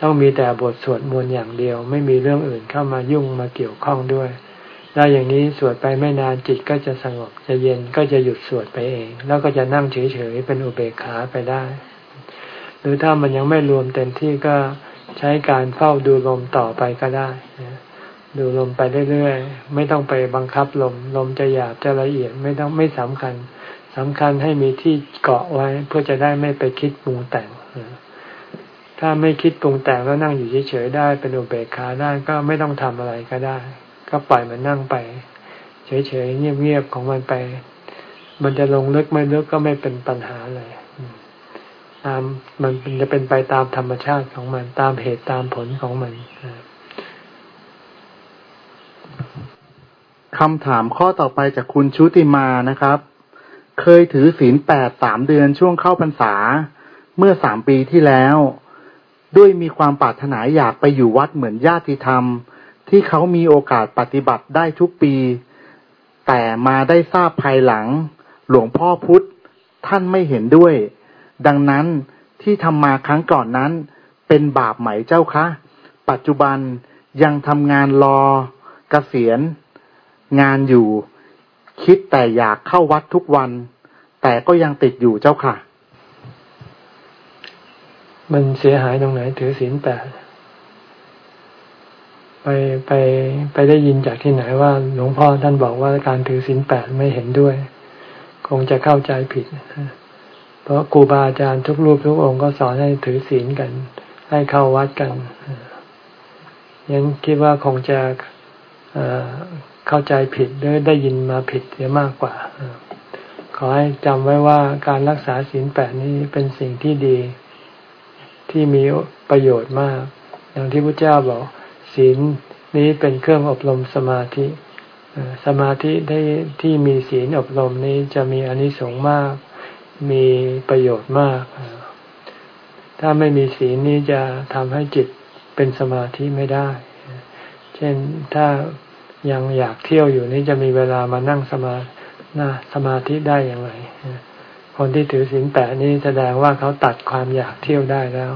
Speaker 1: ต้องมีแต่บทสวดมนต์อย่างเดียว ไม่มีเรื่องอื่นเข้ามายุ่งมาเกี่ยวข้องด้วย แล้วอย่างนี้สวดไปไม่นานจิตก็จะสงบจะเย็นก็จะหยุดสวดไปเอง แล้วก็จะนั่งเฉยๆเป็นอุเบกขาไปได้ หรือถ้ามันยังไม่รวมเต็มที่ก็ใช้การเฝ้าดูลมต่อไปก็ได้ดูลมไปเรื่อยๆ ไม่ต้องไปบังคับลม ลมจะหยาบจะละเอียดไม่ต้องไม่สำคัญสำคัญให้มีที่เกาะไว้เพื่อจะได้ไม่ไปคิดปรุงแต่ง ถ้าไม่คิดปรุงแต่งแล้วนั่งอยู่เฉยๆได้เป็นอุเบกขาได้ก็ไม่ต้องทำอะไรก็ได้ ก็ปล่อยมันนั่งไป เฉยๆเงียบๆของมันไป มันจะลงลึกไม่ลึกก็ไม่เป็นปัญหาเลยตามมันจะเป็นไปตามธรรมชาติของมัน ตามเหตุตามผลของมัน
Speaker 2: คำถามข้อต่อไปจากคุณชุติมานะครับ เคยถือศีลแปดสามเดือนช่วงเข้าพรรษา เมื่อสามปีที่แล้ว ด้วยมีความปรารถนาอยากไปอยู่วัดเหมือนญาติธรรม ที่เขามีโอกาสปฏิบัติได้ทุกปี แต่มาได้ทราบภายหลัง หลวงพ่อพุธท่านไม่เห็นด้วย ดังนั้นที่ทำมาครั้งก่อนนั้น เป็นบาปไหมเจ้าคะ ปัจจุบันยังทำงานรอกเกษียณ งานอยู่ คิดแต่อยากเข้าวัดทุกวัน แต่ก็ยังติดอยู่เจ้าค่ะ
Speaker 1: มันเสียหายตรงไหนถือศีลแปดไปไปไปได้ยินจากที่ไหนว่าหลวงพ่อท่านบอกว่าการถือศีลแปดไม่เห็นด้วย คงจะเข้าใจผิด เพราะครูบาอาจารย์ทุกรูปทุกองค์ก็สอนให้ถือศีลกัน ให้เข้าวัดกันยังคิดว่าคงจะเข้าใจผิดหรือได้ยินมาผิดเยอะมากกว่า ขอให้จำไว้ว่าการรักษาศีลแปดนี้เป็นสิ่งที่ดี ที่มีประโยชน์มาก อย่างที่พระเจ้าบอกศีลนี้เป็นเครื่องอบรมสมาธิ สมาธิที่ที่มีศีลอบรมนี้จะมีอนิสงส์มาก มีประโยชน์มาก ถ้าไม่มีศีลนี้จะทำให้จิตเป็นสมาธิไม่ได้ เช่นถ้ายังอยากเที่ยวอยู่นี่จะมีเวลามานั่งสมาสมาธิได้อย่างไร คนที่ถือศีลแปดนี้แสดงว่าเขาตัดความอยากเที่ยวได้แล้ว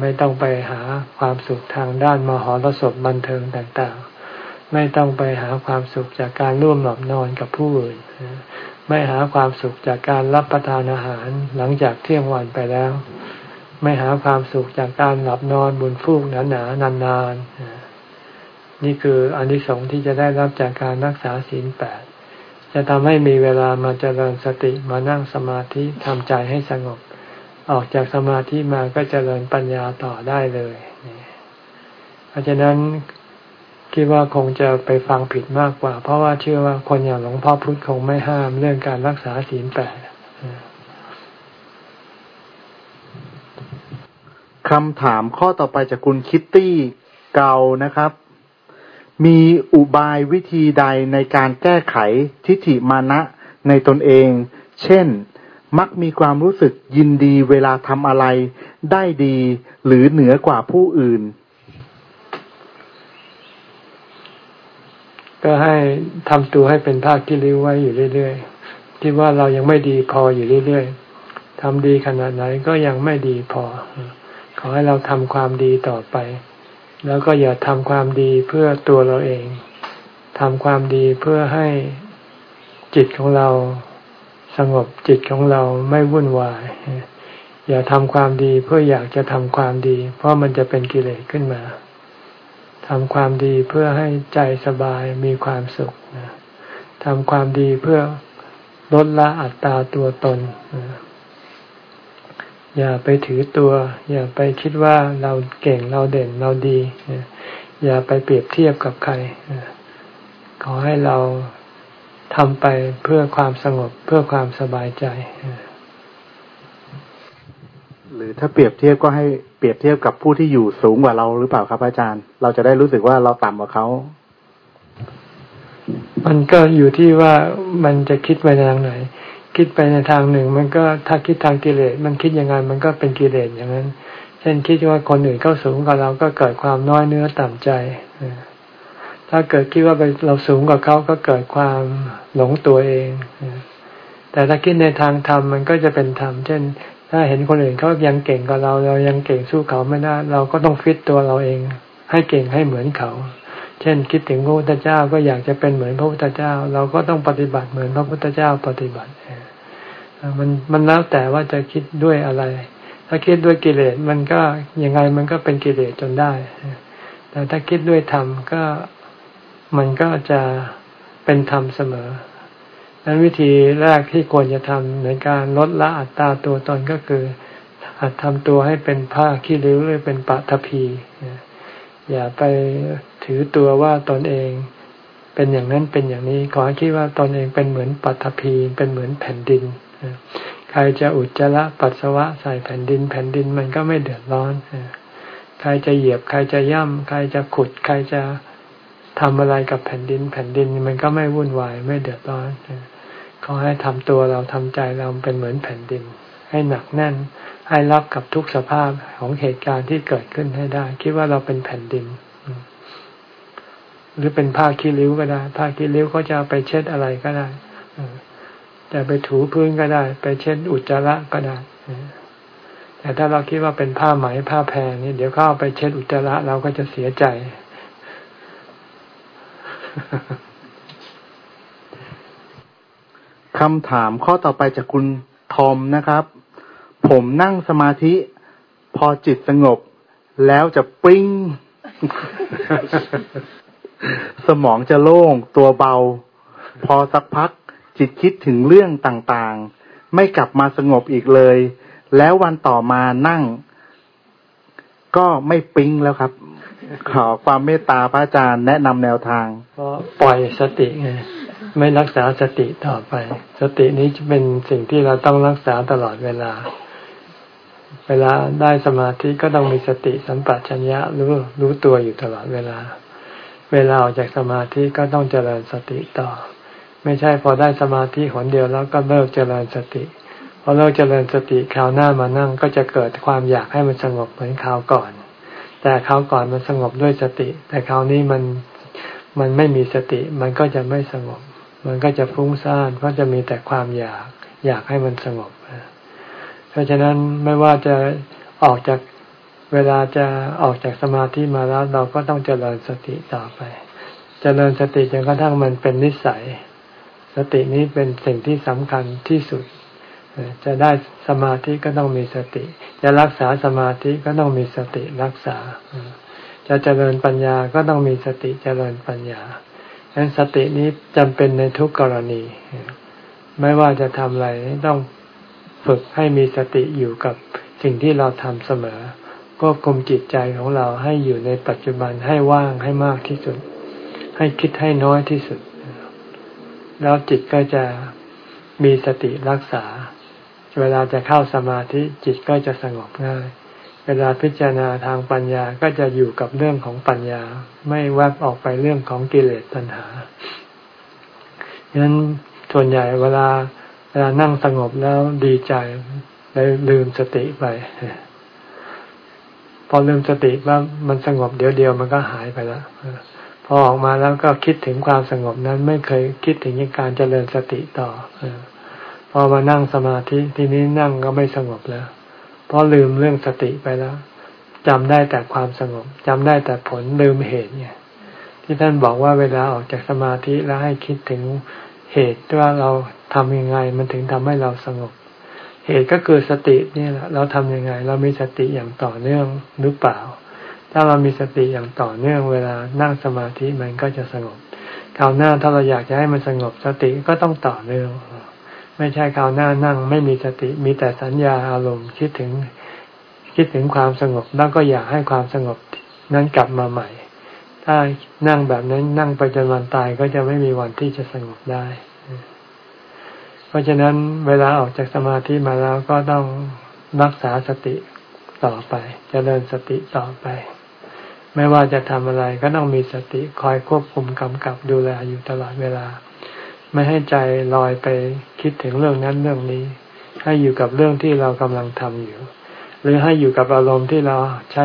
Speaker 1: ไม่ต้องไปหาความสุขทางด้านมหรสพบันเทิงต่างๆ ไม่ต้องไปหาความสุขจากการร่วมหลับนอนกับผู้อื่น ไม่หาความสุขจากการรับประทานอาหารหลังจากเที่ยงวันไปแล้ว ไม่หาความสุขจากการหลับนอนบนฟูกหนาๆนานๆนี่คืออนิสงส์ที่จะได้รับจากการรักษาศีลแปด จะทำให้มีเวลามาเจริญสติมานั่งสมาธิทำใจให้สงบ ออกจากสมาธิมาก็เจริญปัญญาต่อได้เลยเพราะฉะนั้นคิดว่าคงจะไปฟังผิดมากกว่า เพราะว่าเชื่อว่าคนอย่างหลวงพ่อพุธคงไม่ห้ามเรื่องการรักษาศีลแปด
Speaker 2: คำถามข้อต่อไปจากคุณคิตตี้เกานะครับ มีอุบายวิธีใดในการแก้ไขทิฏฐิมานะในตนเอง เช่น มักมีความรู้สึกยินดีเวลาทำอะไร ได้ดีหรือเหนือกว่าผู้อื่น
Speaker 1: ก็ให้ทำตัวให้เป็นภาคที่ริ้วไว้อยู่เรื่อยๆ ที่ว่าเรายังไม่ดีพออยู่เรื่อยๆทำดีขนาดไหนก็ยังไม่ดีพอ ขอให้เราทำความดีต่อไป แล้วก็อย่าทำความดีเพื่อตัวเราเองทำความดีเพื่อให้จิตของเราสงบจิตของเราไม่วุ่นวาย อย่าทำความดีเพื่ออยากจะทำความดี เพราะมันจะเป็นกิเลสขึ้นมาทำความดีเพื่อให้ใจสบายมีความสุขทำความดีเพื่อลดละอัตตาตัวตน อย่าไปถือตัว อย่าไปคิดว่าเราเก่งเราเด่นเราดี อย่าไปเปรียบเทียบกับใคร ขอให้เราทำไปเพื่อความสงบเพื่อความสบายใจ
Speaker 2: หรือถ้าเปรียบเทียบก็ให้เปรียบเทียบกับผู้ที่อยู่สูงกว่าเราหรือเปล่าครับอาจารย์ เราจะได้รู้สึกว่าเราต่ำกว่าเขา
Speaker 1: มันก็อยู่ที่ว่ามันจะคิดไปทางไหน คิดไปในทางหนึ่ง มันก็ถ้าคิดทางกิเลสมันคิดยังไงมันก็เป็นกิเลสอย่างนั้น เช่นคิดว่าคนอื่นเขาสูงกว่าเราก็เกิดความน้อยเนื้อต่ำใจถ้าเกิดคิดว่าเราสูงกว่าเขาก็เกิดความหลงตัวเองแต่ถ้าคิดในทางธรรมมันก็จะเป็นธรรมเช่น ถ้าเห็นคนอื่นเขายังเก่งกว่าเรา เรายังเก่งสู้เขาไม่ได้เราก็ต้องฟิตตัวเราเอง ให้เก่งให้เหมือนเขา เช่น คิดถึงพระพุทธเจ้าก็อยากจะเป็นเหมือนพระพุทธเจ้า เราก็ต้องปฏิบัติเหมือนพระพุทธเจ้าปฏิบัติ มันมันแล้วแต่ว่าจะคิดด้วยอะไร ถ้าคิดด้วยกิเลสมันก็ยังไงมันก็เป็นกิเลสจนได้ แต่ถ้าคิดด้วยธรรมก็มันก็จะเป็นธรรมเสมอนั้นวิธีแรกที่ควรจะทำในการลดละอัตราตัวตนก็คือหัดทำตัวให้เป็นผ้าขี้ริ้วหรือเป็นปัตภีอย่าไปถือตัวว่าตนเองเป็นอย่างนั้นเป็นอย่างนี้ ขอให้คิดว่าตนเองเป็นเหมือนปัตภีเป็นเหมือนแผ่นดิน ใครจะอุจจาระปัสสาวะใส่แผ่นดิน แผ่นดินมันก็ไม่เดือดร้อน ใครจะเหยียบใครจะย่ำใครจะขุด ใครจะทำอะไรกับแผ่นดิน แผ่นดินมันก็ไม่วุ่นวายไม่เดือดร้อนขอให้ทำตัวเราทำใจเราเป็นเหมือนแผ่นดิน ให้หนักแน่น ให้รับกับทุกสภาพของเหตุการณ์ที่เกิดขึ้นให้ได้ คิดว่าเราเป็นแผ่นดิน หรือเป็นผ้าขี้ริ้วก็ได้ผ้าขี้ริ้วก็จะไปเช็ดอะไรก็ได้ จะไปถูพื้นก็ได้ ไปเช็ดอุจจาระก็ได้ แต่ถ้าเราคิดว่าเป็นผ้าไหมผ้าแพรนี่ เดี๋ยวเขาเอาไปเช็ดอุจจาระเราก็จะเสียใจ
Speaker 2: คำถามข้อต่อไปจากคุณทอมนะครับ ผมนั่งสมาธิ พอจิตสงบ แล้วจะปิ้งสมองจะโล่งตัวเบา พอสักพัก จิตคิดถึงเรื่องต่างๆ ไม่กลับมาสงบอีกเลย แล้ววันต่อมานั่ง ก็ไม่ปิ๊งแล้วครับ ขอความเมตตาพระอาจารย์แนะนำแนวทาง
Speaker 1: ก็ปล่อยสติไงไม่รักษาสติต่อไป สตินี้จะเป็นสิ่งที่เราต้องรักษาตลอดเวลา เวลาได้สมาธิก็ต้องมีสติสัมปชัญญะรู้รู้ตัวอยู่ตลอดเวลา เวลาออกจากสมาธิก็ต้องเจริญสติต่อ ไม่ใช่พอได้สมาธิหนเดียวแล้วก็เลิกเจริญสติพอเลิกเจริญสติคราวหน้ามานั่งก็จะเกิดความอยากให้มันสงบเหมือนคราวก่อน แต่คราวก่อนมันสงบด้วยสติ แต่คราวนี้มันมันไม่มีสติ มันก็จะไม่สงบ มันก็จะฟุ้งซ่านเพราะจะมีแต่ความอยาก อยากให้มันสงบเพราะฉะนั้นไม่ว่าจะออกจากเวลาจะออกจากสมาธิมาแล้วเราก็ต้องเจริญสติต่อไป เจริญสติจนกระทั่งมันเป็นนิสัย สตินี้เป็นสิ่งที่สำคัญที่สุด จะได้สมาธิก็ต้องมีสติ จะรักษาสมาธิก็ต้องมีสติรักษา จะเจริญปัญญาก็ต้องมีสติเจริญปัญญาดังนั้นสตินี้จำเป็นในทุกกรณี ไม่ว่าจะทำอะไรต้องฝึกให้มีสติอยู่กับสิ่งที่เราทำเสมอควบคุมจิตใจของเราให้อยู่ในปัจจุบันให้ว่างให้มากที่สุด ให้คิดให้น้อยที่สุด แล้วจิตก็จะมีสติรักษา เวลาจะเข้าสมาธิจิตก็จะสงบง่าย เวลาพิจารณาทางปัญญาก็จะอยู่กับเรื่องของปัญญา ไม่แวบออกไปเรื่องของกิเลสตัณหาฉะนั้นส่วนใหญ่เวลาเวลานั่งสงบแล้วดีใจเลยลืมสติไป พอลืมสติว่ามันสงบเดี๋ยวเดียวมันก็หายไปแล้ว อออกมาแล้วก็คิดถึงความสงบนั้นไม่เคยคิดถึงการเจริญสติต่อพอมานั่งสมาธิทีนี้นั่งก็ไม่สงบแล้ว เพราะลืมเรื่องสติไปแล้วจำได้แต่ความสงบจำได้แต่ผลลืมเหตุเนี่ยที่ท่านบอกว่าเวลาออกจากสมาธิแล้วให้คิดถึงเหตุว่าเราทำยังไง มันถึงทำให้เราสงบ เหตุก็คือสตินี่แหละเราทำยังไง เรามีสติอย่างต่อเนื่องหรือเปล่า ถ้าเรามีสติอย่างต่อเนื่องเวลานั่งสมาธิมันก็จะสงบคราวหน้าถ้าเราอยากจะให้มันสงบสติก็ต้องต่อเนื่องไม่ใช่คราวหน้านั่งไม่มีสติมีแต่สัญญาอารมณ์คิดถึงคิดถึงความสงบแล้วก็อยากให้ความสงบนั้นกลับมาใหม่ ถ้านั่งแบบนั้นนั่งไปจนวันตายก็จะไม่มีวันที่จะสงบได้ เพราะฉะนั้นเวลาออกจากสมาธิมาแล้วก็ต้องรักษาสติต่อไปจเจริญสติต่อไป ไม่ว่าจะทำอะไรก็ต้องมีสติคอยควบคุมกำกับดูแลอยู่ตลอดเวลา ไม่ให้ใจลอยไปคิดถึงเรื่องนั้นเรื่องนี้ ให้อยู่กับเรื่องที่เรากำลังทำอยู่ หรือให้อยู่กับอารมณ์ที่เราใช้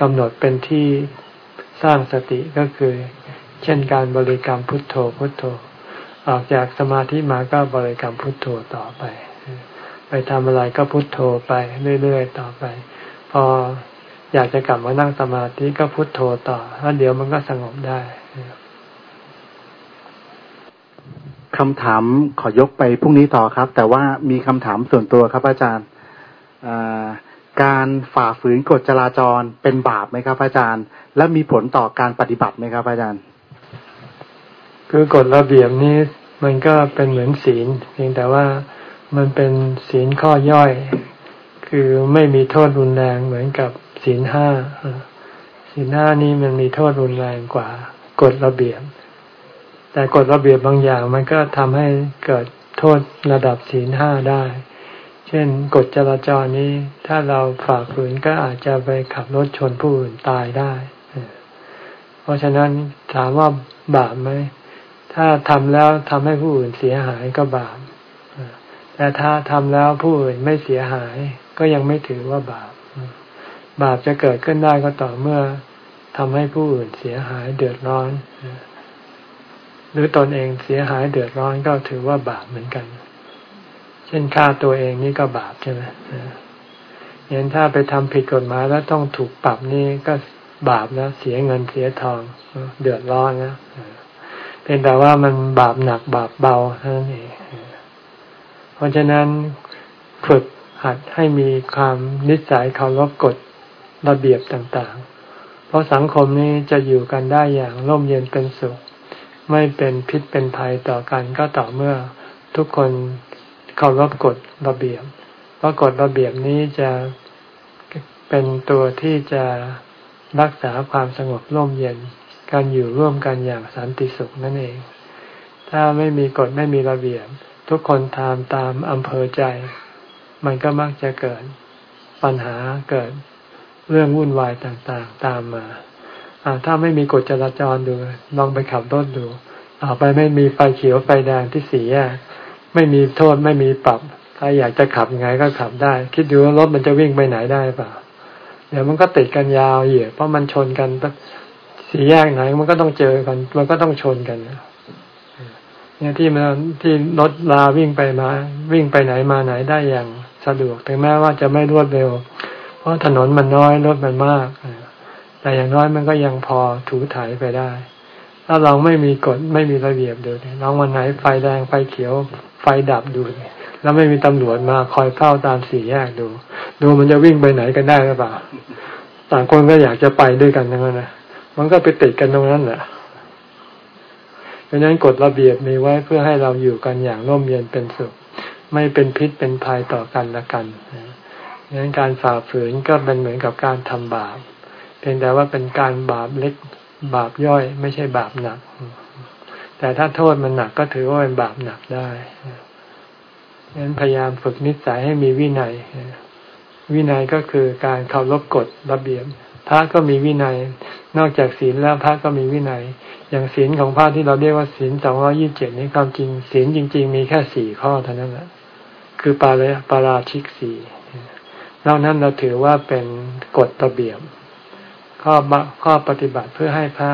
Speaker 1: กำหนดเป็นที่สร้างสติก็คือ เช่นการบริกรรมพุทโธพุทโธ ออกจากสมาธิมาก็บริกรรมพุทโธต่อไป ไปทำอะไรก็พุทโธไปเรื่อยๆต่อไป พอ อยากจะกลับมานั่งสมาธิก็พุทโธต่อแล้วเดี๋ยวมันก็สงบได้
Speaker 2: คำถามขอยกไปพรุ่งนี้ต่อครับ แต่ว่ามีคำถามส่วนตัวครับอาจารย์การฝ่าฝืนกฎจราจรเป็นบาปไหมครับ อาจารย์ และมีผลต่อการปฏิบัติไหมครับ อาจารย์
Speaker 1: คือกฎระเบียบนี้มันก็เป็นเหมือนศีล เพียงแต่ว่ามันเป็นศีลข้อย่อย คือไม่มีโทษรุนแรงเหมือนกับ ศีลห้าศีลห้านี้มันมีโทษรุนแรงกว่ากฎระเบียบ แต่กฎระเบียบบางอย่างมันก็ทำให้เกิดโทษระดับศีลห้าได้ เช่นกฎจราจรนี้ ถ้าเราฝ่าฝืนก็อาจจะไปขับรถชนผู้อื่นตายได้ เพราะฉะนั้นถามว่าบาปไหม ถ้าทำแล้วทำให้ผู้อื่นเสียหายก็บาปแต่ถ้าทำแล้วผู้อื่นไม่เสียหายก็ยังไม่ถือว่าบาป บาปจะเกิดขึ้นได้ก็ต่อเมื่อทำให้ผู้อื่นเสียหายเดือดร้อน หรือตนเองเสียหายเดือดร้อนก็ถือว่าบาปเหมือนกัน เช่นฆ่าตัวเองนี่ก็บาปใช่ไหมอย่างถ้าไปทำผิดกฎหมายแล้วต้องถูกปรับนี่ก็บาปแล้วเสียเงินเสียทองเดือดร้อนนะเป็นแต่ว่ามันบาปหนักบาปเบาเท่านั้นเองเพราะฉะนั้นฝึกหัดให้มีความนิสัยเคารพกฎ ระเบียบต่างๆ เพราะสังคมนี้จะอยู่กันได้อย่างร่มเย็นเป็นสุข ไม่เป็นพิษเป็นภัยต่อกันก็ต่อเมื่อทุกคนเคารพกฎระเบียบ เพราะกฎระเบียบนี้จะเป็นตัวที่จะรักษาความสงบร่มเย็น การอยู่ร่วมกันอย่างสันติสุขนั่นเอง ถ้าไม่มีกฎไม่มีระเบียบ ทุกคนทำตามอำเภอใจ มันก็มักจะเกิดปัญหาเกิด เรื่องวุ่นวายต่างๆ ตามมาถ้าไม่มีกฎจราจรดู ลองไปขับรถดูต่อไปไม่มีไฟเขียวไฟแดงที่สี่แยก ไม่มีโทษไม่มีปรับใครอยากจะขับไงก็ขับได้ คิดดูว่ารถมันจะวิ่งไปไหนได้เปล่าเดี๋ยวมันก็ติดกันยาวเหยียดเพราะมันชนกันสี่แยกไหนมันก็ต้องเจอกันมันก็ต้องชนกันเนี่ยที่มันที่รถลาวิ่งไปมา วิ่งไปไหนมาไหนได้อย่างสะดวกถึงแม้ว่าจะไม่รวดเร็ว ราะถนนมันน้อยรถมันมาก แต่อย่างน้อยมันก็ยังพอถูถ่ายไปได้ ถ้าเราไม่มีกฎไม่มีระเบียบดูลองวันไหนไฟแดงไฟเขียวไฟดับดู แล้วไม่มีตำรวจมาคอยเฝ้าตามสี่แยกดู ดูมันจะวิ่งไปไหนกันได้หรือเปล่า ต่างคนก็อยากจะไปด้วยกันทั้งนั้นนะมันก็ไปติดกันตรงนั้นแหละเพราะฉะนั้นกฎระเบียบมีไว้เพื่อให้เราอยู่กันอย่างร่มเย็นเป็นสุข ไม่เป็นพิษเป็นภัยต่อกันละกัน ดังนั้นการฝ่าฝืนก็เป็นเหมือนกับการทำบาป เพียงแต่ว่าเป็นการบาปเล็กบาปย่อย ไม่ใช่บาปหนัก แต่ถ้าโทษมันหนักก็ถือว่าเป็นบาปหนักได้ดังนั้นพยายามฝึกนิสัยให้มีวินัย วินัยก็คือการเคารพกฎระเบียบพระก็มีวินัย นอกจากศีลแล้วพระก็มีวินัย อย่างศีลของพระที่เราเรียกว่าศีลสองร้อยี่บเจ็ดนี้ความจริง ศีลจริง ๆ มีแค่สี่ข้อเท่านั้นแหละคือปาราปาราชิกสี่ นอกนั้นเราถือว่าเป็นกฎระเบียบ ข้อข้อปฏิบัติเพื่อให้พระ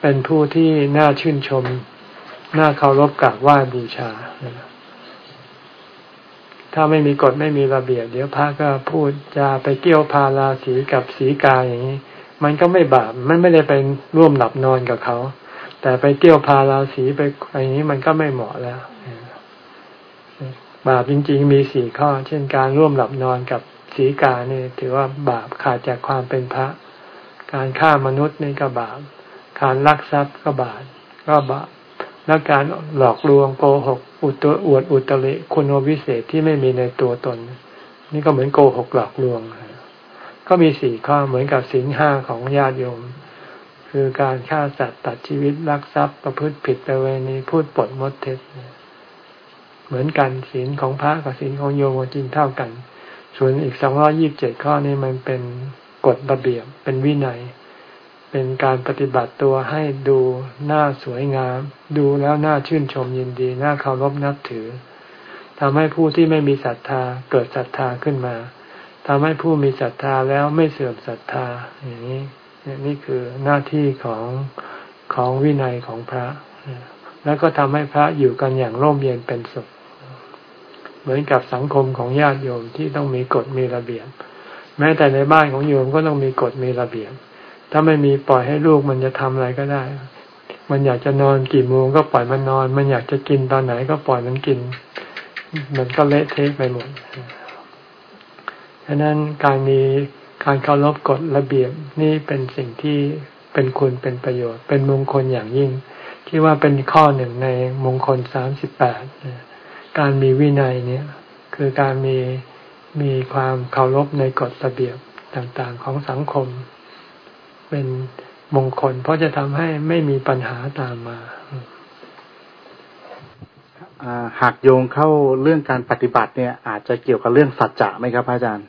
Speaker 1: เป็นผู้ที่น่าชื่นชม น่าเคารพกราบไหว้บูชา ถ้าไม่มีกฎไม่มีระเบียบ เดี๋ยวพระก็พูดจะไปเกี่ยวพาราสีกับสีกาอย่างนี้ มันก็ไม่บาป มันไม่ได้ไปร่วมหลับนอนกับเขา แต่ไปเกี่ยวพาราสีไปอย่างนี้มันก็ไม่เหมาะแล้ว บาปจริง ๆ มีสี่ข้อ เช่นการร่วมหลับนอนกับสีกาเนี่ยถือว่าบาปขาดจากความเป็นพระ การฆ่ามนุษย์นี่ก็บาป การลักทรัพย์ก็บาปก็บาปและการหลอกลวงโกหกอุตอวดอุตริคุณวิเศษที่ไม่มีในตัวตน นี่ก็เหมือนโกหกหลอกลวง ก็มีสี่ข้อเหมือนกับสินห้าของญาติโยม คือการฆ่าสัตว์ตัดชีวิตลักทรัพย์ประพฤติผิดประเวณีพูดปดมดเท็จ เหมือนกันศีลของพระกับศีลของโยมจริงเท่ากัน ส่วนอีกสองร้อยี่บเจ็ดข้อนี้มันเป็นกฎระเบียบเป็นวินัย เป็นการปฏิบัติตัวให้ดูหน่าสวยงาม ดูแล้วน่าชื่นชมยินดีน่าเคารพนับถือทำให้ผู้ที่ไม่มีศรัทธาเกิดศรัทธาขึ้นมาทำให้ผู้มีศรัทธาแล้วไม่เสื่อมศรัทธาอย่างนี้นี่คือหน้าที่ของของวินัยของพระ แล้วก็ทำให้พระอยู่กันอย่างร่มเย็นเป็นสุข เหมือนกับสังคมของญาติโยมที่ต้องมีกฎมีระเบียบ แม้แต่ในบ้านของโยมก็ต้องมีกฎมีระเบียบ ถ้าไม่มีปล่อยให้ลูกมันจะทำอะไรก็ได้ มันอยากจะนอนกี่โมงก็ปล่อยมันนอน มันอยากจะกินตอนไหนก็ปล่อยมันกิน มันก็เละเทะไปหมดฉะนั้นการมีการเคารพกฎระเบียบนี่เป็นสิ่งที่เป็นคุณเป็นประโยชน์ เป็นมงคลอย่างยิ่ง ที่ว่าเป็นข้อหนึ่งในมงคลสามสิบแปด การมีวินัยเนี่ยคือการมีมีความเคารพในกฎระเบียบต่างๆของสังคม เป็นมงคล เพราะจะทำให้ไม่มีปัญหาตามมา
Speaker 2: หากโยงเข้าเรื่องการปฏิบัติเนี่ย อาจจะเกี่ยวกับเรื่องสัจจะไหมครับอาจารย์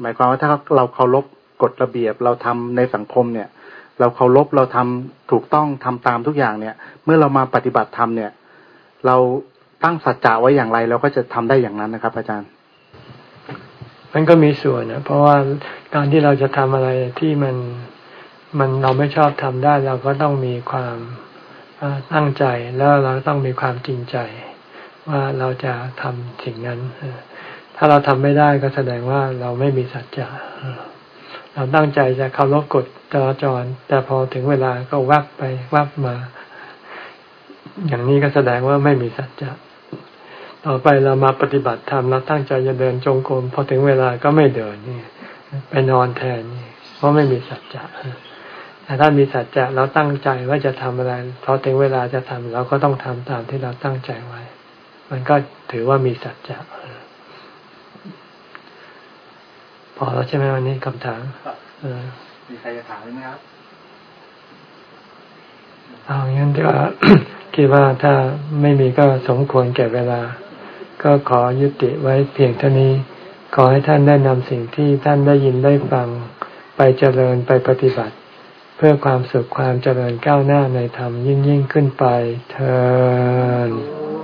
Speaker 2: หมายความว่าถ้าเราเคารพกฎระเบียบเราทำในสังคมเนี่ย เราเคารพเราทำถูกต้องทำตามทุกอย่างเนี่ย เมื่อเรามาปฏิบัติธรรมเนี่ย เรา ตั้งสัจจะไว้อย่างไรเราก็จะทำได้อย่างนั้นนะครับ อาจารย์
Speaker 1: มันก็มีส่วนนะเพราะว่าการที่เราจะทำอะไรที่มันมันเราไม่ชอบทำได้ เราก็ต้องมีความตั้งใจแล้วเราต้องมีความจริงใจ ว่าเราจะทำสิ่งนั้นถ้าเราทำไม่ได้ก็แสดงว่าเราไม่มีสัจจะเราตั้งใจจะเคารพกฎจราจร แต่พอถึงเวลาก็วับไปวับมา อย่างนี้ก็แสดงว่าไม่มีสัจจะ ต่อไปเรามาปฏิบัติธรรมเราตั้งใจจะเดินจงกรมพอถึงเวลาก็ไม่เดินนี่ไปนอนแทนนี่เพราะไม่มีสัจจะแต่ถ้ามีสัจจะเราตั้งใจว่าจะทำอะไรพอถึงเวลาจะทำเราก็ต้องทำตามที่เราตั้งใจไว้ มันก็ถือว่ามีสัจจะพอแล้วใช่ไหมวันนี้คำถาม
Speaker 2: มีใครจะถามไหมครับ
Speaker 1: เอางั้นก็คิดว่าถ้าไม่มีก็สมควรแก่เวลา ก็ขอยุติไว้เพียงเท่านี้ ขอให้ท่านได้นำสิ่งที่ท่านได้ยินได้ฟัง ไปเจริญไปปฏิบัติ เพื่อความสุขความเจริญก้าวหน้าในธรรมยิ่งยิ่งขึ้นไปเธอ